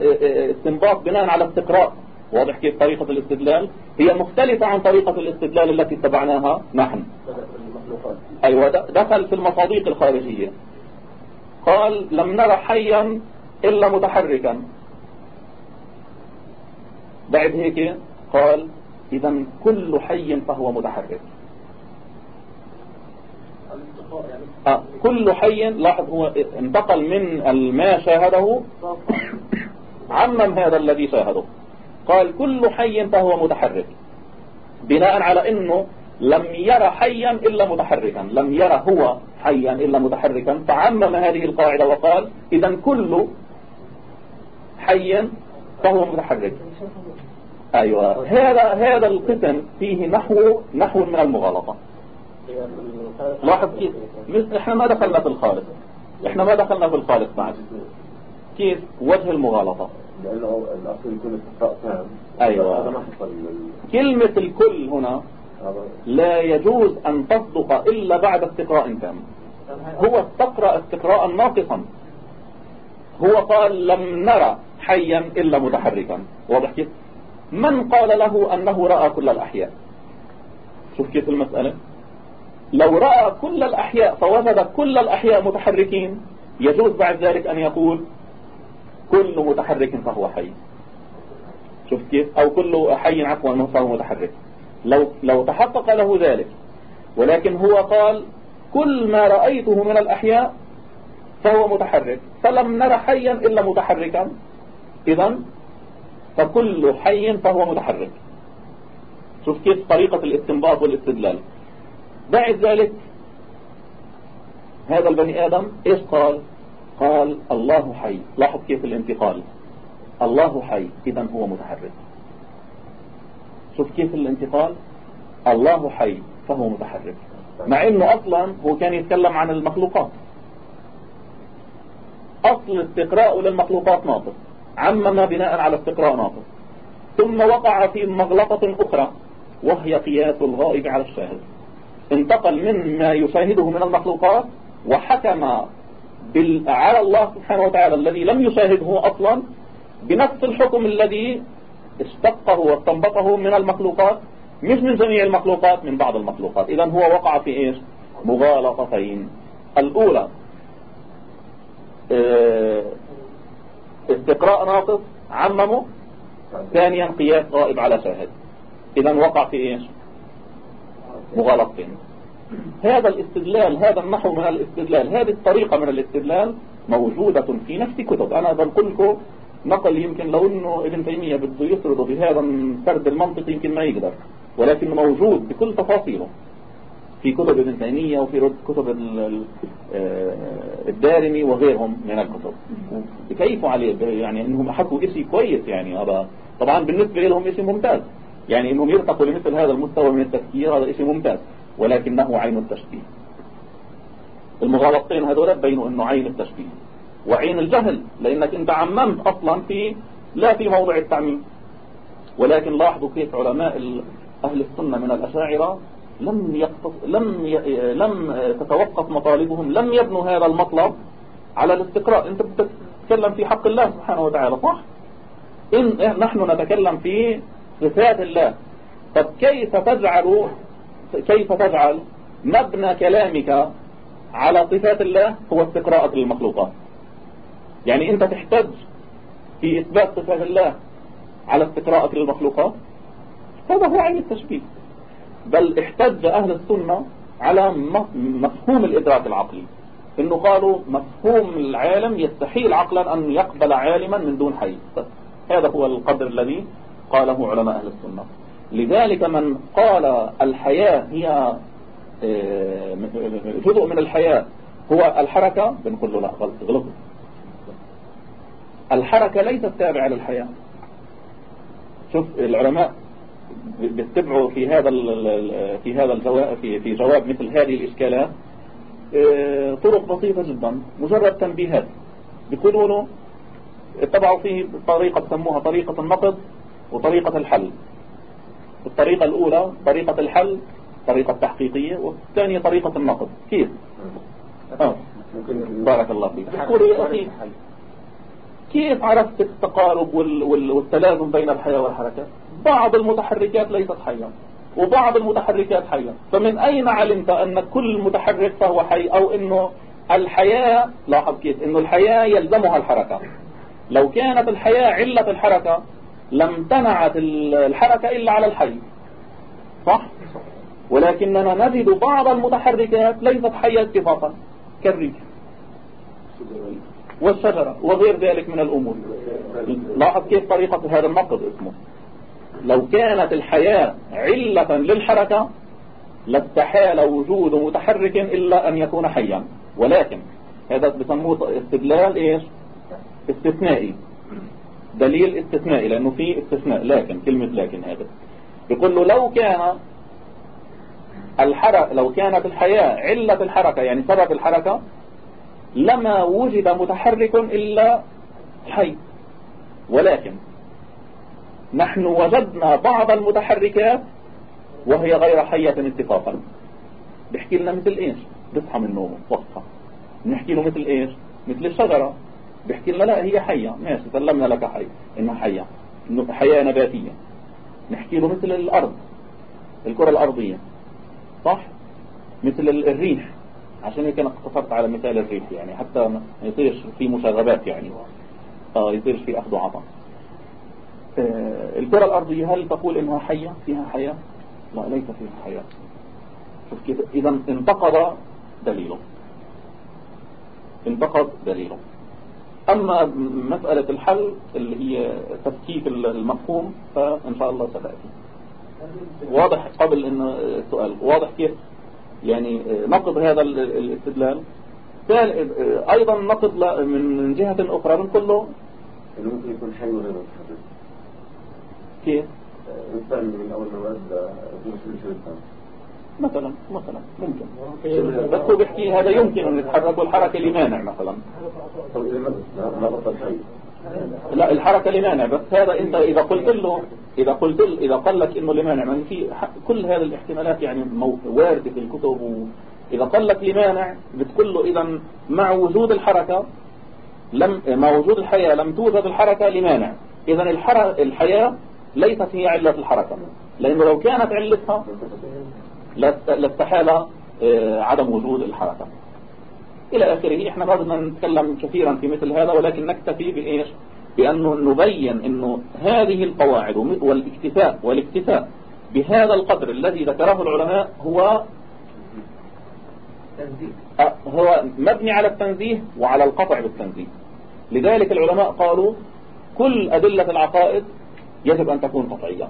استنباط بناء على استقراء. واضح كيف طريقة الاستدلال؟ هي مختلفة عن طريقة الاستدلال التي اتبعناها نحن. أيوة دخل في المصاديق الخارجية. قال لم نرى حيا إلا متحركا. بعد هيك قال إذا كل حي فهو متحرك. آه كل حي لاحظ هو انتقل من ما شاهده عمم هذا الذي شاهده. قال كل حي فهو متحرك. بناء على إنه لم يرى حيا إلا متحركا لم يرى هو حيا إلا متحركا فعمم هذه القاعدة وقال اذا كل حي فهو متحرك. أيوه. هذا هذا القسم فيه نحو نحو من المغالطة. لاحظ كيف؟ إحنا ما دخلنا في الخالق إحنا ما دخلنا في الخالق بعد. كيف؟ وجه المغالطة. لأنه الأصل يكون استقراء تام أيوة. كلمة الكل هنا لا يجوز أن تصدق إلا بعد استقراء تام. هو استقرأ استقراء ناقصا. هو قال لم نرى حيا إلا متحركا. واضح كيف؟ من قال له أنه رأى كل الأحياء؟ شوف كيف المسألة. لو رأى كل الأحياء فوجد كل الأحياء متحركين يجوز بعد ذلك أن يقول كل متحرك فهو حي. شوف كيف؟ أو كل حي عفوا فهو متحرك. لو, لو تحقق له ذلك ولكن هو قال كل ما رأيته من الأحياء فهو متحرك. فلم نرى حيا إلا متحركا. إذا فكل حي فهو متحرك. شوف كيف طريقة الاستنباط والاستدلال. بعد ذلك هذا البني آدم إيش قال؟ قال الله حي. لاحظ كيف الانتقال. الله حي إذا هو متحرك. شوف كيف الانتقال؟ الله حي فهو متحرك. مع إنه أصلا هو كان يتكلم عن المخلوقات. أصل استقراء للمخلوقات ناقص. عمم بناء على استقراء ناقص ثم وقع في مغلطة أخرى وهي قياس الغائب على الشاهد. انتقل من ما يشاهده من المخلوقات وحكم على الله سبحانه وتعالى الذي لم يشاهده أصلا بنفس الحكم الذي اشتقه واستنبطه من المخلوقات مش من جميع المخلوقات من بعض المخلوقات. إذا هو وقع في إيش؟ مغالطتين. الأولى آه استقراء ناقص عممه ثانيا قياس غائب على شاهد. إذا وقع في إيش؟ مغالطتين هذا الاستدلال هذا النحو من الاستدلال هذه الطريقة من الاستدلال موجودة في نفس كتب. أنا بنقول لكم نقل يمكن لو إنه ابن تيمية بده يسرده بهذا السرد المنطقي يمكن ما يقدر ولكن موجود بكل تفاصيله. في كتب ابن تيمية وفي كتب الدارمي وغيرهم من الكتب. بكيفوا عليه يعني إنهم حكوا إشي كويس يعني هذا طبعا بالنسبة لهم إشي ممتاز. يعني إنهم يرتقوا لمثل هذا المستوى من التفكير هذا إشي ممتاز ولكنه عين التشبيه؟ المغالطين هذول بينوا إنه عين التشبيه وعين الجهل لأنك أنت عممت أصلا في لا في موضع التعميم. ولكن لاحظوا كيف علماء أهل السنة من الأشاعرة لم يقتص... لم ي... لم تتوقف مطالبهم لم يبنوا هذا المطلب على الاستقراء انت بتتكلم في حق الله سبحانه وتعالى صح؟ إن نحن نتكلم في صفات الله. طب كيف تجعل كيف تجعل مبنى كلامك على صفات الله هو استقراءة للمخلوقات؟ يعني أنت تحتاج في إثبات صفات الله على استقراءة للمخلوقات؟ هذا هو عين التشبيه. بل احتج أهل السنة على مفهوم الإدراك العقلي. إنه قالوا مفهوم العالم يستحيل عقلا أن يقبل عالما من دون حي. هذا هو القدر الذي قاله علماء أهل السنة. لذلك من قال الحياة هي جزء من الحياة هو الحركة بنقول له لا غلط غلط. الحركة ليست تابعة للحياة. شوف العلماء بيتبعوا في هذا في هذا الجواب في في جواب مثل هذه الإشكالات طرق بسيطة جدا مجرد تنبيهات. بيقولوا له اتبعوا فيه طريقة سموها طريقة النقد وطريقة الحل. الطريقة الأولى طريقة الحل طريقة تحقيقية والثانية طريقة النقد. كيف؟ آه. بارك الله فيك. تقول يا أخي كيف عرفت التقارب وال... وال... والتلازم بين الحياة والحركة؟ بعض المتحركات ليست حية وبعض المتحركات حية فمن أين علمت أن كل متحرك فهو حي؟ أو أنه الحياة لاحظ كيف أنه الحياة يلزمها الحركة. لو كانت الحياة علة الحركة لم تنعت الحركة إلا على الحي. صح؟ ولكننا نجد بعض المتحركات ليست حية اتفاقا كالريح والشجرة وغير ذلك من الأمور. لاحظ كيف طريقة هذا النقد اسمه. لو كانت الحياة علة للحركة لاستحال وجود متحرك إلا أن يكون حيا. ولكن هذا بسموه استدلال إيش؟ استثنائي. دليل استثنائي لأنه في استثناء. لكن كلمة لكن هذا. يقول له لو كان الحركة لو كانت الحياة علة الحركة يعني سبب الحركة لما وجد متحرك إلا حي. ولكن نحن وجدنا بعض المتحركات وهي غير حية اتفاقا. بيحكي لنا مثل إيش؟ بصحى من نومه وصحى. بنحكي له مثل إيش؟ مثل الشجرة. بيحكي لنا لا هي حية. ماشي سلمنا لك حي. إنها حية. حياة نباتية. نحكي له مثل الأرض. الكرة الأرضية. صح؟ مثل الريح. عشان هيك أنا اقتصرت على مثال الريح يعني. حتى ما يصيرش في مشاغبات يعني. آه يصيرش في أخذ وعطاء. الكرة الأرضية هل تقول إنها حية؟ فيها حياة؟ لا ليس فيها حياة. شوف كيف. إذا انتقد دليله. انتقد دليله. أما مسألة الحل اللي هي تفكيك المفهوم فإن شاء الله ستأتي واضح قبل ان السؤال واضح كيف؟ يعني نقض هذا الاستدلال. أيضا نقض من جهة أخرى بنقول له ممكن يكون حي وغير كيف؟ من أول مواد شو مثلا مثلا ممكن. بس هو بيحكي هذا يمكن أن يتحرك والحركة لمانع مثلا. طب إذا ما بطل حي لا الحركة لمانع بس هذا أنت إذا قلت له إذا قلت له إذا قال لك إنه لمانع ما في كل هذه الاحتمالات يعني واردة في الكتب إذا قال لك لمانع بتقول له اذا مع وجود الحركة لم مع وجود الحياة لم توجد الحركة لمانع اذا الحياة ليست هي علة الحركة. لأنه لو كانت علتها لاستحال عدم وجود الحركة. إلى آخره. إحنا بدنا نتكلم كثيرا في مثل هذا ولكن نكتفي بإيش؟ بأنه نبين أنه هذه القواعد والاكتفاء والاكتفاء بهذا القدر الذي ذكره العلماء هو هو مبني على التنزيه وعلى القطع بالتنزيه. لذلك العلماء قالوا كل أدلة العقائد يجب أن تكون قطعية.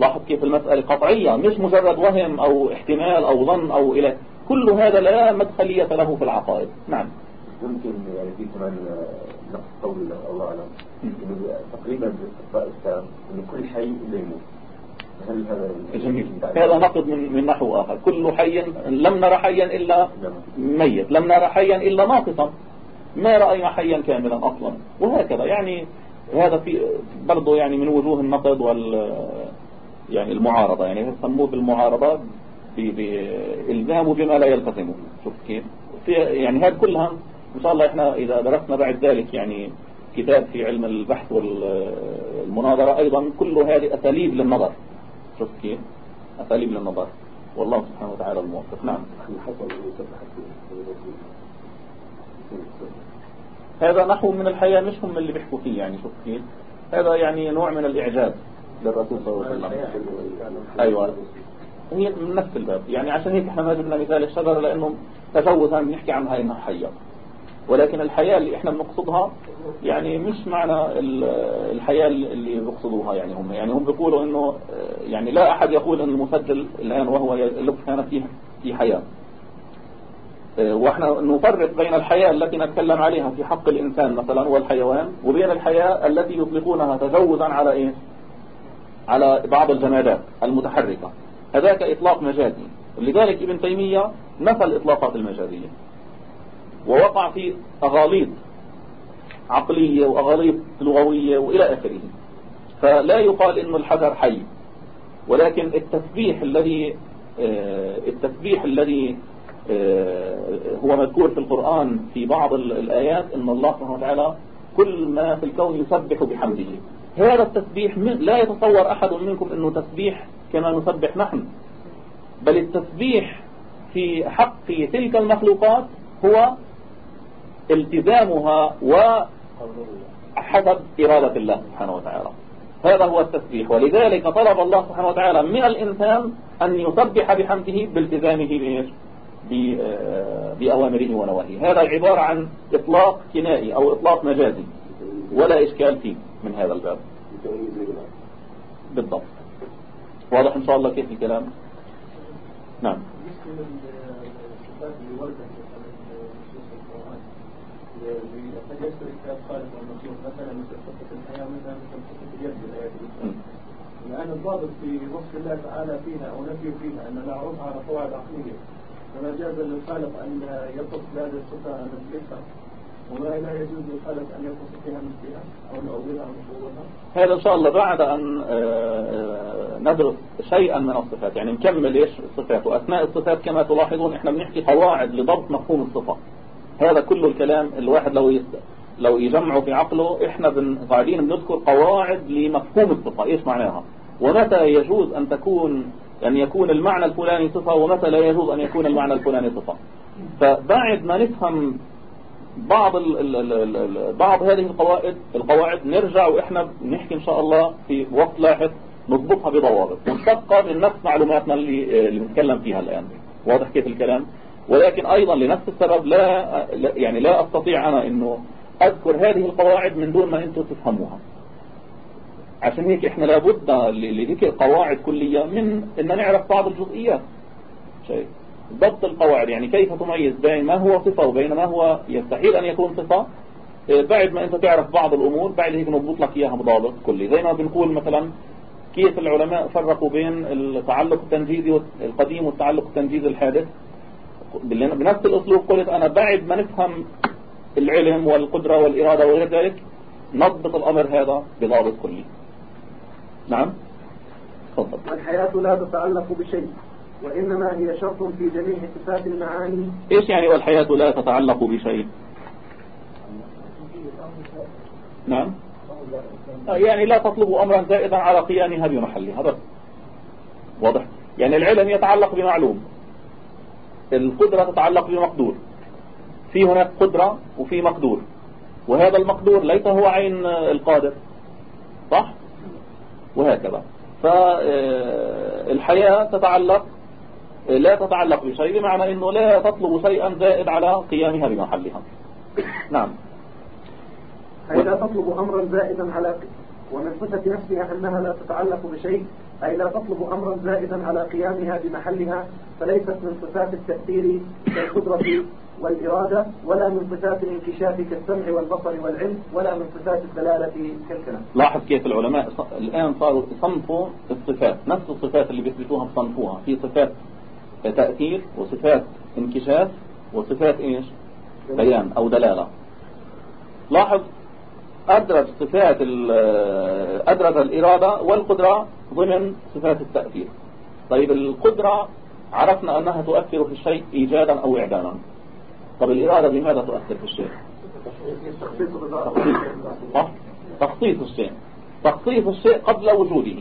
لاحظ كيف المسألة قطعية مش مجرد وهم أو احتمال أو ظن أو إلى. كل هذا لا مدخلية له في العقائد. نعم. ممكن يعني في كمان نقص قول الله أعلم. تقريبا باستقراء السلام إنه كل حي إلا يموت. هل هذا جميل. هذا نقد من من نحو آخر. كل حي لم نرى حيا إلا ميت. لم نرى حيا إلا ناقصا. ما رأينا حيا كاملا أصلا. وهكذا. يعني هذا في برضه يعني من وجوه النقد وال يعني المعارضة. يعني يسموه بالمعارضة بإلزامه بما لا يلتزمه. شوف كيف. في يعني هذه كلها إن شاء الله إحنا إذا درسنا بعد ذلك يعني كتاب في علم البحث والمناظرة أيضا كل هذه أساليب للنظر. شوف كيف. أساليب للنظر. والله سبحانه وتعالى الموفق. نعم. هذا نحو من الحياة مش هم اللي بيحكوا فيه يعني شوف كيف؟ هذا يعني نوع من الإعجاز للرسول صلى الله عليه وسلم. أيوة. هي من نفس الباب. يعني عشان هيك إحنا ما جبنا مثال الشجرة لأنه تجوزا بنحكي عنها إنها حية ولكن الحياة اللي إحنا بنقصدها يعني مش معنى الحياة اللي بيقصدوها يعني هم. يعني هم بيقولوا إنه يعني لا أحد يقول إن المسجل الآن وهو لو كان فيه في حياة. وإحنا نفرق بين الحياة التي نتكلم عليها في حق الإنسان مثلا والحيوان وبين الحياة التي يطلقونها تجوزا على إيه؟ على بعض الجمادات المتحركة. هذاك إطلاق مجازي. لذلك ابن تيمية نفى الإطلاقات المجازية. ووقع في أغاليط عقلية وأغاليط لغوية وإلى آخره. فلا يقال إنه الحجر حي ولكن التسبيح الذي آه، التسبيح الذي هو مذكور في القرآن في بعض الآيات إن الله سبحانه وتعالى كل ما في الكون يسبح بحمده. هذا التسبيح لا يتصور أحد منكم أنه تسبيح كما نسبح نحن. بل التسبيح في حق تلك المخلوقات هو التزامها وحسب إرادة الله سبحانه وتعالى. هذا هو التسبيح. ولذلك طلب الله سبحانه وتعالى من الإنسان أن يسبح بحمده بالتزامه بأوامره ونواهيه. هذا عبارة عن إطلاق كنائي أو إطلاق مجازي ولا إشكال فيه من هذا الباب. بالضبط. واضح إن شاء الله كيف الكلام؟ نعم. لأن الضابط في وصف الله تعالى فيها أو نفي فيها أن نعرضها على قواعد عقلية. فما جاز للخالق أن بهذه الصفة وما لا يجوز للخالق أن يتصف فيها أو هذا إن شاء الله بعد أن آه، ندرس شيئا من الصفات. يعني نكمل إيش الصفات؟ وأثناء الصفات كما تلاحظون إحنا بنحكي قواعد لضبط مفهوم الصفة هذا كل الكلام الواحد لو يست... لو يجمعه في عقله إحنا بن... قاعدين بنذكر قواعد لمفهوم الصفة إيش معناها؟ ومتى يجوز أن تكون أن يكون المعنى الفلاني صفة ومتى لا يجوز أن يكون المعنى الفلاني صفة. فبعد ما نفهم بعض ال ال ال بعض هذه القواعد القواعد نرجع وإحنا نحكي إن شاء الله في وقت لاحق نضبطها بضوابط. ونتبقى من نفس معلوماتنا اللي, اللي بنتكلم فيها الآن. واضح كيف الكلام؟ ولكن أيضا لنفس السبب لا يعني لا أستطيع أنا إنه أذكر هذه القواعد من دون ما أنتم تفهموها. عشان هيك إحنا لابد لذكر قواعد كلية من ان نعرف بعض الجزئيات. شيء. ضبط القواعد يعني كيف تميز بين ما هو صفة وبين ما هو يستحيل أن يكون صفة. إيه، بعد ما أنت تعرف بعض الأمور بعد هيك نضبط لك إياها بضابط كلي. زي ما بنقول مثلا كيف العلماء فرقوا بين التعلق التنجيزي القديم والتعلق التنجيزي الحادث. بنفس الأسلوب قلت أنا بعد ما نفهم العلم والقدرة والإرادة وغير ذلك نضبط الأمر هذا بضابط كلي. نعم. تفضل. والحياة لا تتعلق بشيء وإنما هي شرط في جميع صفات المعاني. إيش يعني والحياة لا تتعلق بشيء؟ نعم. يعني لا تطلب أمرا زائدا على قيامها بمحلها بس. واضح. يعني العلم يتعلق بمعلوم. القدرة تتعلق بمقدور. في هناك قدرة وفي مقدور. وهذا المقدور ليس هو عين القادر صح؟ وهكذا. فالحياة تتعلق لا تتعلق بشيء بمعنى إنه لا تطلب شيئا زائد على قيامها بمحلها. نعم. أي لا تطلب أمرا زائدا على ومن صفة نفسها أنها لا تتعلق بشيء أي لا تطلب أمرا زائدا على قيامها بمحلها فليست من صفات التأثير كالقدرة والإرادة ولا من صفات الانكشاف كالسمع والبصر والعلم ولا من صفات الدلالة كالكلام. لاحظ كيف العلماء الآن صاروا يصنفوا الصفات نفس الصفات اللي بيثبتوها بصنفوها. في صفات تأثير وصفات انكشاف وصفات إيش؟ بيان أو دلالة. لاحظ أدرج صفات أدرج الإرادة والقدرة ضمن صفات التأثير. طيب القدرة عرفنا أنها تؤثر في الشيء إيجادا أو إعداما طب الإرادة لماذا تؤثر في الشيء تخصيص الشيء تخصيص الشيء قبل وجوده.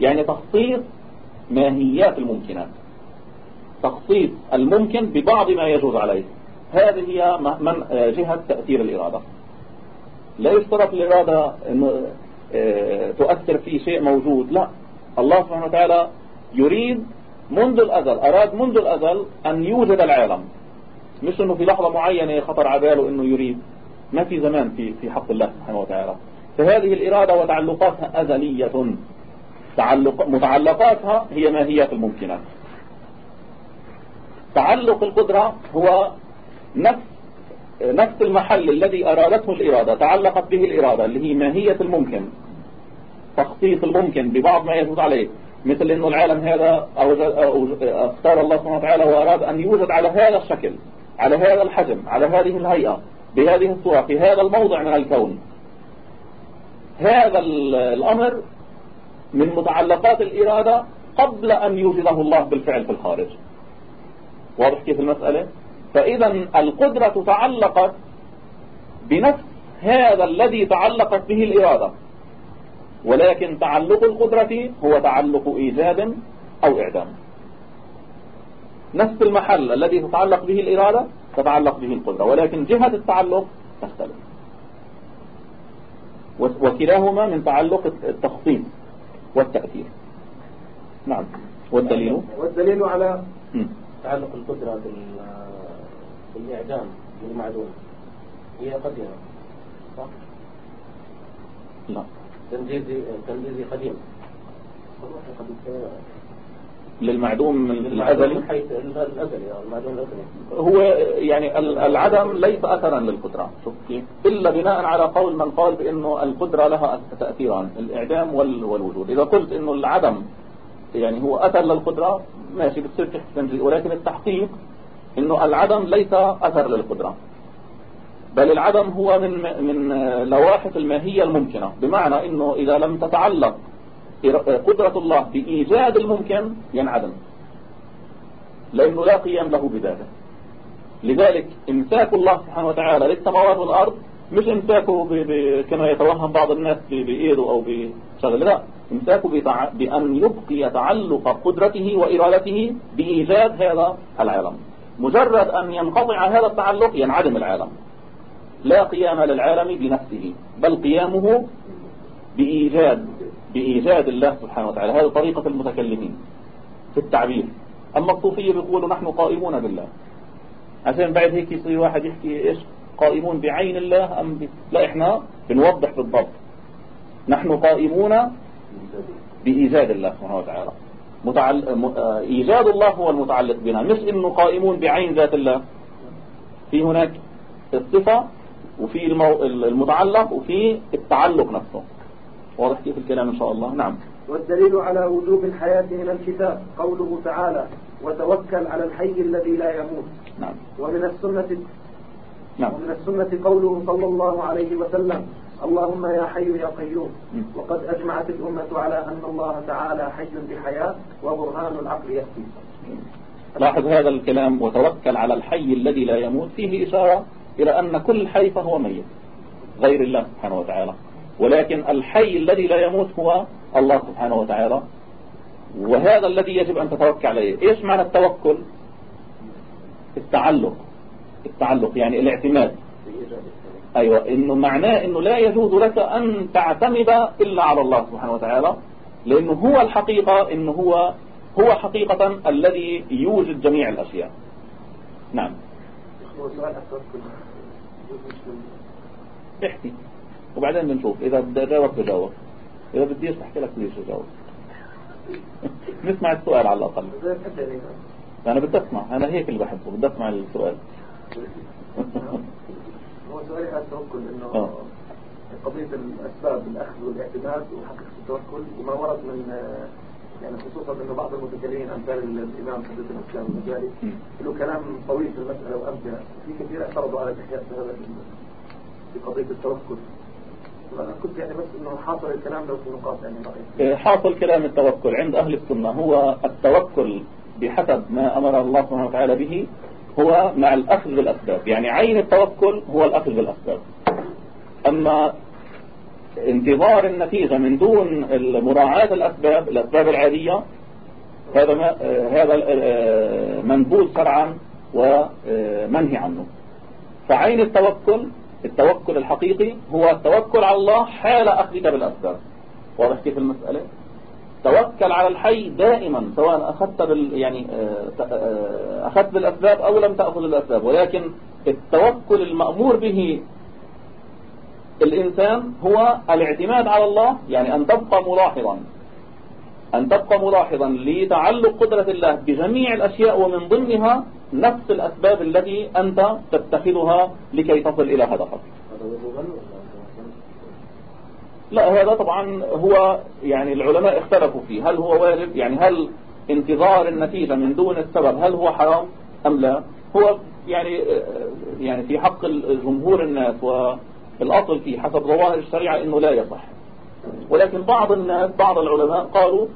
يعني تخصيص ماهيات الممكنات. تخصيص الممكن ببعض ما يجوز عليه. هذه هي من جهة تأثير الإرادة. لا يشترط الإرادة أنه آه، تؤثر في شيء موجود. لا. الله سبحانه وتعالى يريد منذ الأزل أراد منذ الأزل أن يوجد العالم. مش أنه في لحظة معينة خطر عباله أنه يريد. ما في زمان في في حق الله سبحانه وتعالى. فهذه الإرادة وتعلقاتها أزلية. تعلق متعلقاتها هي ماهيات الممكنات. تعلق القدرة هو نفس نفس المحل الذي أرادته الإرادة تعلقت به الإرادة اللي هي ماهية الممكن. تخصيص الممكن ببعض ما يجوز عليه. مثل أنه العالم هذا أو أختار الله سبحانه وتعالى وأراد أن يوجد على هذا الشكل. على هذا الحجم على هذه الهيئة بهذه الصورة في هذا الموضع من الكون. هذا الأمر من متعلقات الإرادة قبل أن يوجده الله بالفعل في الخارج. واضح كيف المسألة؟ فإذا القدرة تعلقت بنفس هذا الذي تعلقت به الإرادة. ولكن تعلق القدرة هو تعلق إيجاد أو إعدام. نفس المحل الذي تتعلق به الإرادة تتعلق به القدرة ولكن جهة التعلق تختلف. وكلاهما من تعلق التخصيص والتأثير. نعم. والدليل؟ والدليل على تعلق القدرة بالإعدام بالمعدوم هي قديمة صح؟ لا تنجيزي تنجيزي قديم. للمعدوم من الأزلي. هو يعني العدم ليس أثرا للقدرة. شوف كيف. إلا بناء على قول من قال بأنه القدرة لها تأثيران الإعدام والوجود. إذا قلت أنه العدم يعني هو أثر للقدرة ماشي بتصير تحت ولكن التحقيق أنه العدم ليس أثر للقدرة. بل العدم هو من من لواحق الماهية الممكنة. بمعنى أنه إذا لم تتعلق قدرة الله بإيجاد الممكن ينعدم لأنه لا قيام له بذاته. لذلك إمساك الله سبحانه وتعالى للسماوات والأرض مش إمساكه كما يتوهم بعض الناس بإيده أو بشغل لا. إمساكه بأن يبقي تعلق قدرته وإرادته بإيجاد هذا العالم. مجرد أن ينقطع هذا التعلق ينعدم العالم. لا قيام للعالم بنفسه بل قيامه بإيجاد بإيجاد الله سبحانه وتعالى. هذه طريقة المتكلمين في التعبير. أما الصوفية بيقولوا نحن قائمون بالله. عشان بعد هيك يصير واحد يحكي إيش؟ قائمون بعين الله أم ب... لا إحنا بنوضح بالضبط. نحن قائمون بإيجاد الله سبحانه وتعالى. متعل... آه، إيجاد الله هو المتعلق بنا. مش إنه قائمون بعين ذات الله. في هناك الصفة وفي المو... المتعلق وفي التعلق نفسه. واضح كيف الكلام إن شاء الله. نعم. والدليل على وجوب الحياة من الكتاب قوله تعالى وتوكل على الحي الذي لا يموت نعم. ومن السنة نعم. ومن السنة قوله صلى الله عليه وسلم اللهم يا حي يا قيوم وقد أجمعت الأمة على أن الله تعالى حي بحياة وبرهان العقل يكفي لاحظ هذا الكلام وتوكل على الحي الذي لا يموت فيه إشارة إلى أن كل حي فهو ميت. غير الله سبحانه وتعالى. ولكن الحي الذي لا يموت هو الله سبحانه وتعالى. وهذا الذي يجب أن تتوكل عليه. إيش معنى التوكل؟ التعلق. التعلق يعني الاعتماد. أيوة. إنه معناه إنه لا يجوز لك أن تعتمد إلا على الله سبحانه وتعالى. لأنه هو الحقيقة إنه هو هو حقيقة الذي يوجد جميع الأشياء. نعم. احكي. وبعدين بنشوف. إذا بدي أجاوب بجاوب إذا بدي أحكي لك ليش أجاوب نسمع السؤال على الأقل. أنا بدي أسمع. أنا هيك اللي بحبه. بدي أسمع السؤال. *laughs* هو سؤالي على التوكل إنه آه. قضية الأسباب الأخذ والاعتماد وحقيقة التوكل وما ورد من يعني خصوصا إنه بعض المتكلمين أمثال الإمام حديث الإسلام المجالي له كلام طويل في المسألة وأمثلة في كثير أعترضوا على تحيات هذا في قضية التوكل. كنت يعني بس إنه حاصل الكلام في يعني إيه، حاصل كلام التوكل عند أهل السنة. هو التوكل بحسب ما أمر الله سبحانه وتعالى به هو مع الأخذ بالأسباب. يعني عين التوكل هو الأخذ بالأسباب. أما انتظار النتيجة من دون مراعاة الأسباب الأسباب العادية هذا ما هذا منبوذ شرعا ومنهي عنه. فعين التوكل التوكل الحقيقي هو التوكل على الله حال أخذك بالأسباب واضح كيف المسألة؟ توكل على الحي دائما سواء أخذت بال يعني أخذت بالأسباب أو لم تأخذ الأسباب ولكن التوكل المأمور به الإنسان هو الاعتماد على الله يعني أن تبقى ملاحظا. أن تبقى ملاحظا لتعلق قدرة الله بجميع الأشياء ومن ضمنها نفس الأسباب التي أنت تتخذها لكي تصل إلى هدفك. لا هذا طبعا هو يعني العلماء اختلفوا فيه. هل هو واجب؟ يعني هل انتظار النتيجة من دون السبب هل هو حرام أم لا؟ هو يعني يعني في حق جمهور الناس والأصل فيه حسب ظواهر الشريعة إنه لا يصح. ولكن بعض الناس بعض العلماء قالوا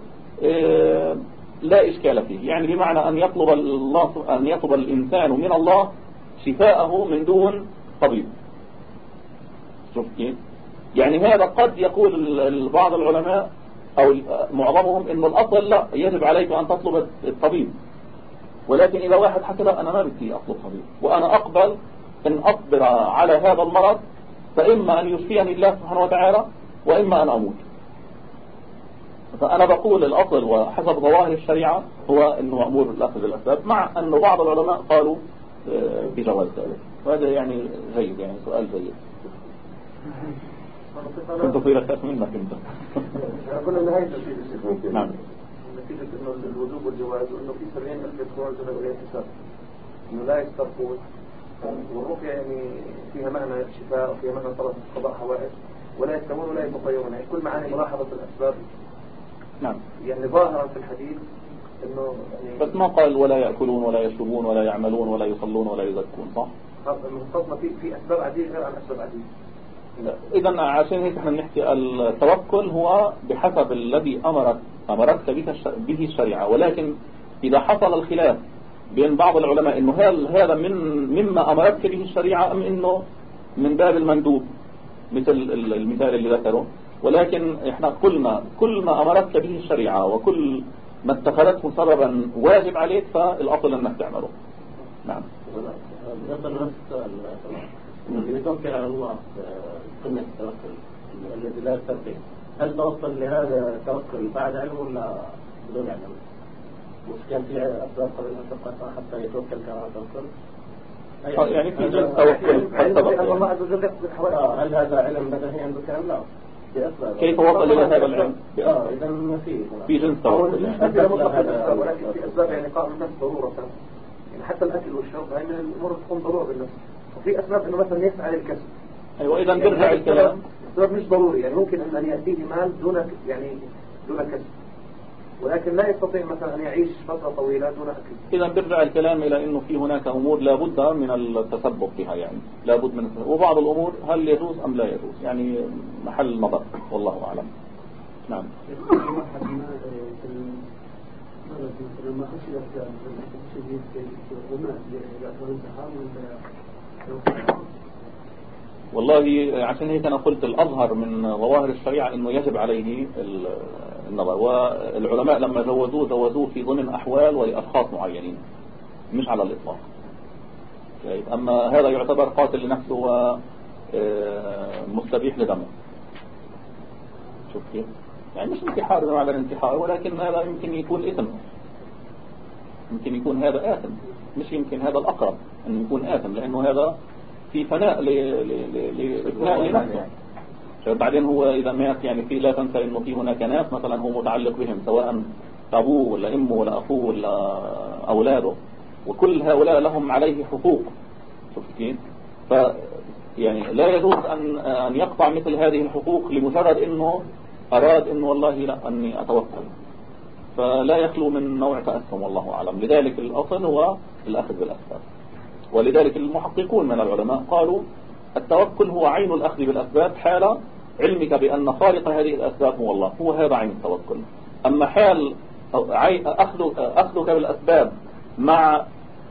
لا إشكال فيه. يعني بمعنى أن يطلب الله أن يطلب الإنسان من الله شفاءه من دون طبيب. شوف كيف؟ يعني هذا قد يقول بعض العلماء أو معظمهم إنه الأصل لا يجب عليك أن تطلب الطبيب. ولكن إذا واحد حكى لا أنا ما بدي أطلب طبيب. وأنا أقبل أن أصبر على هذا المرض فإما أن يشفيني الله سبحانه وتعالى وإما أن أموت. فأنا بقول الأصل وحسب ظواهر الشريعة هو أنه مأمور بالأخذ بالأسباب مع أنه بعض العلماء قالوا آه، بجواز ذلك. وهذا يعني جيد يعني سؤال جيد. كنت في أساس منك انت كنا نهاية الشيء نعم. نتيجة إنه الوجوب والجواز وانه في 70 ألف يدخلون الجنة بغير حساب إنه لا يسترقون. والرقية يعني فيها معنى شفاء وفيها معنى طلب قضاء حوائج. ولا يستمون ولا يتطيرون يعني كل معاني ملاحظة الأسباب. نعم. يعني ظاهرا في الحديث إنه يعني بس ما قال ولا يأكلون ولا يشربون ولا يعملون ولا يصلون ولا يزكون صح؟ المختصمة في في أسباب عديدة غير عن أسباب عديدة. إذا عشان هيك إحنا بنحكي التوكل هو بحسب الذي أمرت أمرتك به الشريعة. ولكن إذا حصل الخلاف بين بعض العلماء إنه هل هذا من مما أمرتك به الشريعة أم إنه من باب المندوب مثل المثال اللي ذكره؟ ولكن إحنا قلنا كل ما أمرتك به الشريعة وكل ما اتخذته سببا واجب عليك فالأصل أنك تعمله نعم يصل نفس السؤال يتوكل على الله قمة التوكل الذي لا يستطيع هل توصل لهذا التوكل بعد علم ولا بدون علم؟ مش كان في أسباب قبل أن حتى يتوكل كما توكل؟ يعني في جزء توكل سبق الله عز وجل هل هذا علم بدهي عنده كلام لا كيف وصل إلى هذا العلم؟ آه إذا ما في في جنس يعني. ولكن في أسباب يعني قائم النفس ضرورة. يعني حتى الأكل والشرب هاي من الأمور تكون ضرورة بالنفس وفي أسباب إنه مثلا يسعى للكسب. أيوة إذا بيرجع الكلام أسباب مش ضروري. يعني ممكن أن يأتيه مال دون يعني دون كسب. ولكن لا يستطيع مثلا أن يعيش فترة طويلة دون أكل. إذا بيرجع الكلام إلى أنه في هناك أمور لابد من التسبب فيها يعني. لابد من التسبب. وبعض الأمور هل يجوز أم لا يجوز؟ يعني محل نظر. والله أعلم. نعم. لما خشي شديد ومات يعتبر انتحار ولا والله عشان هيك أنا قلت الأظهر من ظواهر الشريعة أنه يجب عليه النظر. والعلماء لما جوزوه جوزوه في ضمن أحوال ولأشخاص معينين مش على الإطلاق. طيب، أما هذا يعتبر قاتل لنفسه ومستبيح لدمه. شوف كيف. يعني مش انتحار على الانتحار ولكن هذا يمكن يكون إثم. يمكن يكون هذا آثم. مش يمكن هذا الأقرب أن يكون آثم لأنه هذا في فناء لإثناء لنفسه. بعدين هو إذا مات يعني في لا تنسى إنه في هناك ناس مثلا هو متعلق بهم سواء أبوه ولا أمه ولا أخوه ولا أولاده. وكل هؤلاء لهم عليه حقوق. شفت كيف ف يعني لا يجوز أن أن يقطع مثل هذه الحقوق لمجرد إنه أراد إنه والله لا أني أتوكل. فلا يخلو من نوع تأثم والله أعلم. لذلك الأصل هو الأخذ بالأسباب. ولذلك المحققون من العلماء قالوا التوكل هو عين الأخذ بالأسباب حال علمك بأن خالق هذه الأسباب هو الله هو هذا عين التوكل. أما حال أخذك بالأسباب مع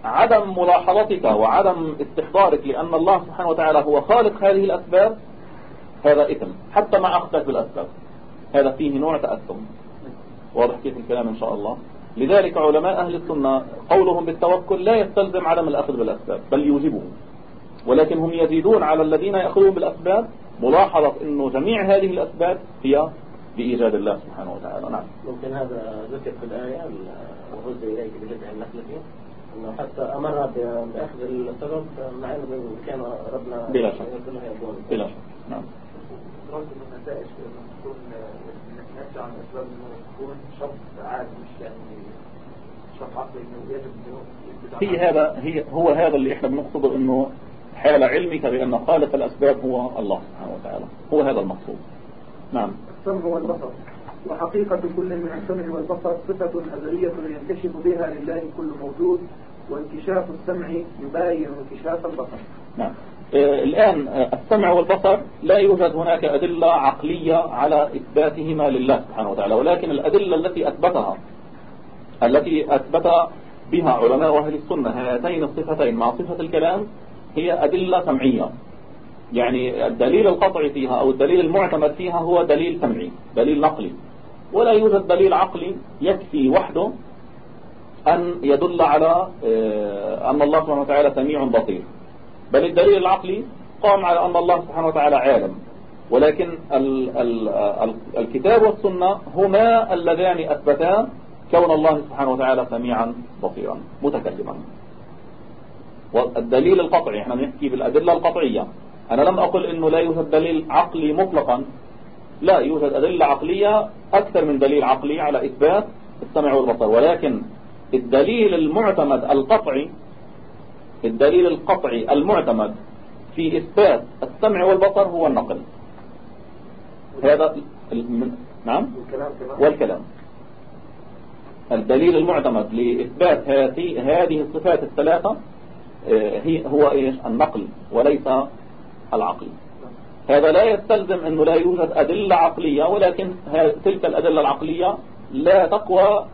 عدم ملاحظتك وعدم استحضارك لأن الله سبحانه وتعالى هو خالق هذه الأسباب هذا إثم حتى مع أخذك بالأسباب. هذا فيه نوع تأثم. واضح كيف الكلام إن شاء الله؟ لذلك علماء أهل السنة قولهم بالتوكل لا يستلزم عدم الأخذ بالأسباب بل يوجبه ولكن هم يزيدون على الذين يأخذون بالأسباب ملاحظة أنه جميع هذه الأسباب هي بإيجاد الله سبحانه وتعالى. نعم. ممكن هذا ذكر في الآية وهز إليك بجدع النخلة أنه حتى أمر بأخذ السبب مع أنه كان ربنا بلا شك. بلا شك. نعم. عن تكون شخص عادي مش يعني شخص عقلي أنه يجب هي هذا هي هو هذا اللي إحنا بنقصده إنه حال علمك بأن خالق الأسباب هو الله سبحانه وتعالى. هو هذا المقصود. نعم. السمع والبصر. وحقيقة كل من السمع والبصر صفة أزلية ينكشف بها لله كل موجود وانكشاف السمع يباين انكشاف البصر. نعم. الآن آه السمع والبصر لا يوجد هناك أدلة عقلية على إثباتهما لله سبحانه وتعالى ولكن الأدلة التي أثبتها التي أثبت بها علماء أهل السنة هاتين الصفتين مع صفة الكلام هي أدلة سمعية. يعني الدليل القطعي فيها أو الدليل المعتمد فيها هو دليل سمعي دليل نقلي. ولا يوجد دليل عقلي يكفي وحده أن يدل على آه، أن الله سبحانه وتعالى سميع بصير. بل الدليل العقلي قام على أن الله سبحانه وتعالى عالم. ولكن ال ال ال الكتاب والسنة هما اللذان أثبتا كون الله سبحانه وتعالى سميعا بصيرا متكلما. والدليل القطعي إحنا نحكي بالأدلة القطعية. أنا لم أقل أنه لا يوجد دليل عقلي مطلقا. لا يوجد أدلة عقلية أكثر من دليل عقلي على إثبات السمع والبصر. ولكن الدليل المعتمد القطعي الدليل القطعي المعتمد في إثبات السمع والبصر هو النقل. هذا نعم؟ والكلام الدليل المعتمد لإثبات هذه الصفات الثلاثة آه، هي هو إيش؟ النقل وليس العقل. هذا لا يستلزم أنه لا يوجد أدلة عقلية ولكن تلك الأدلة العقلية لا تقوى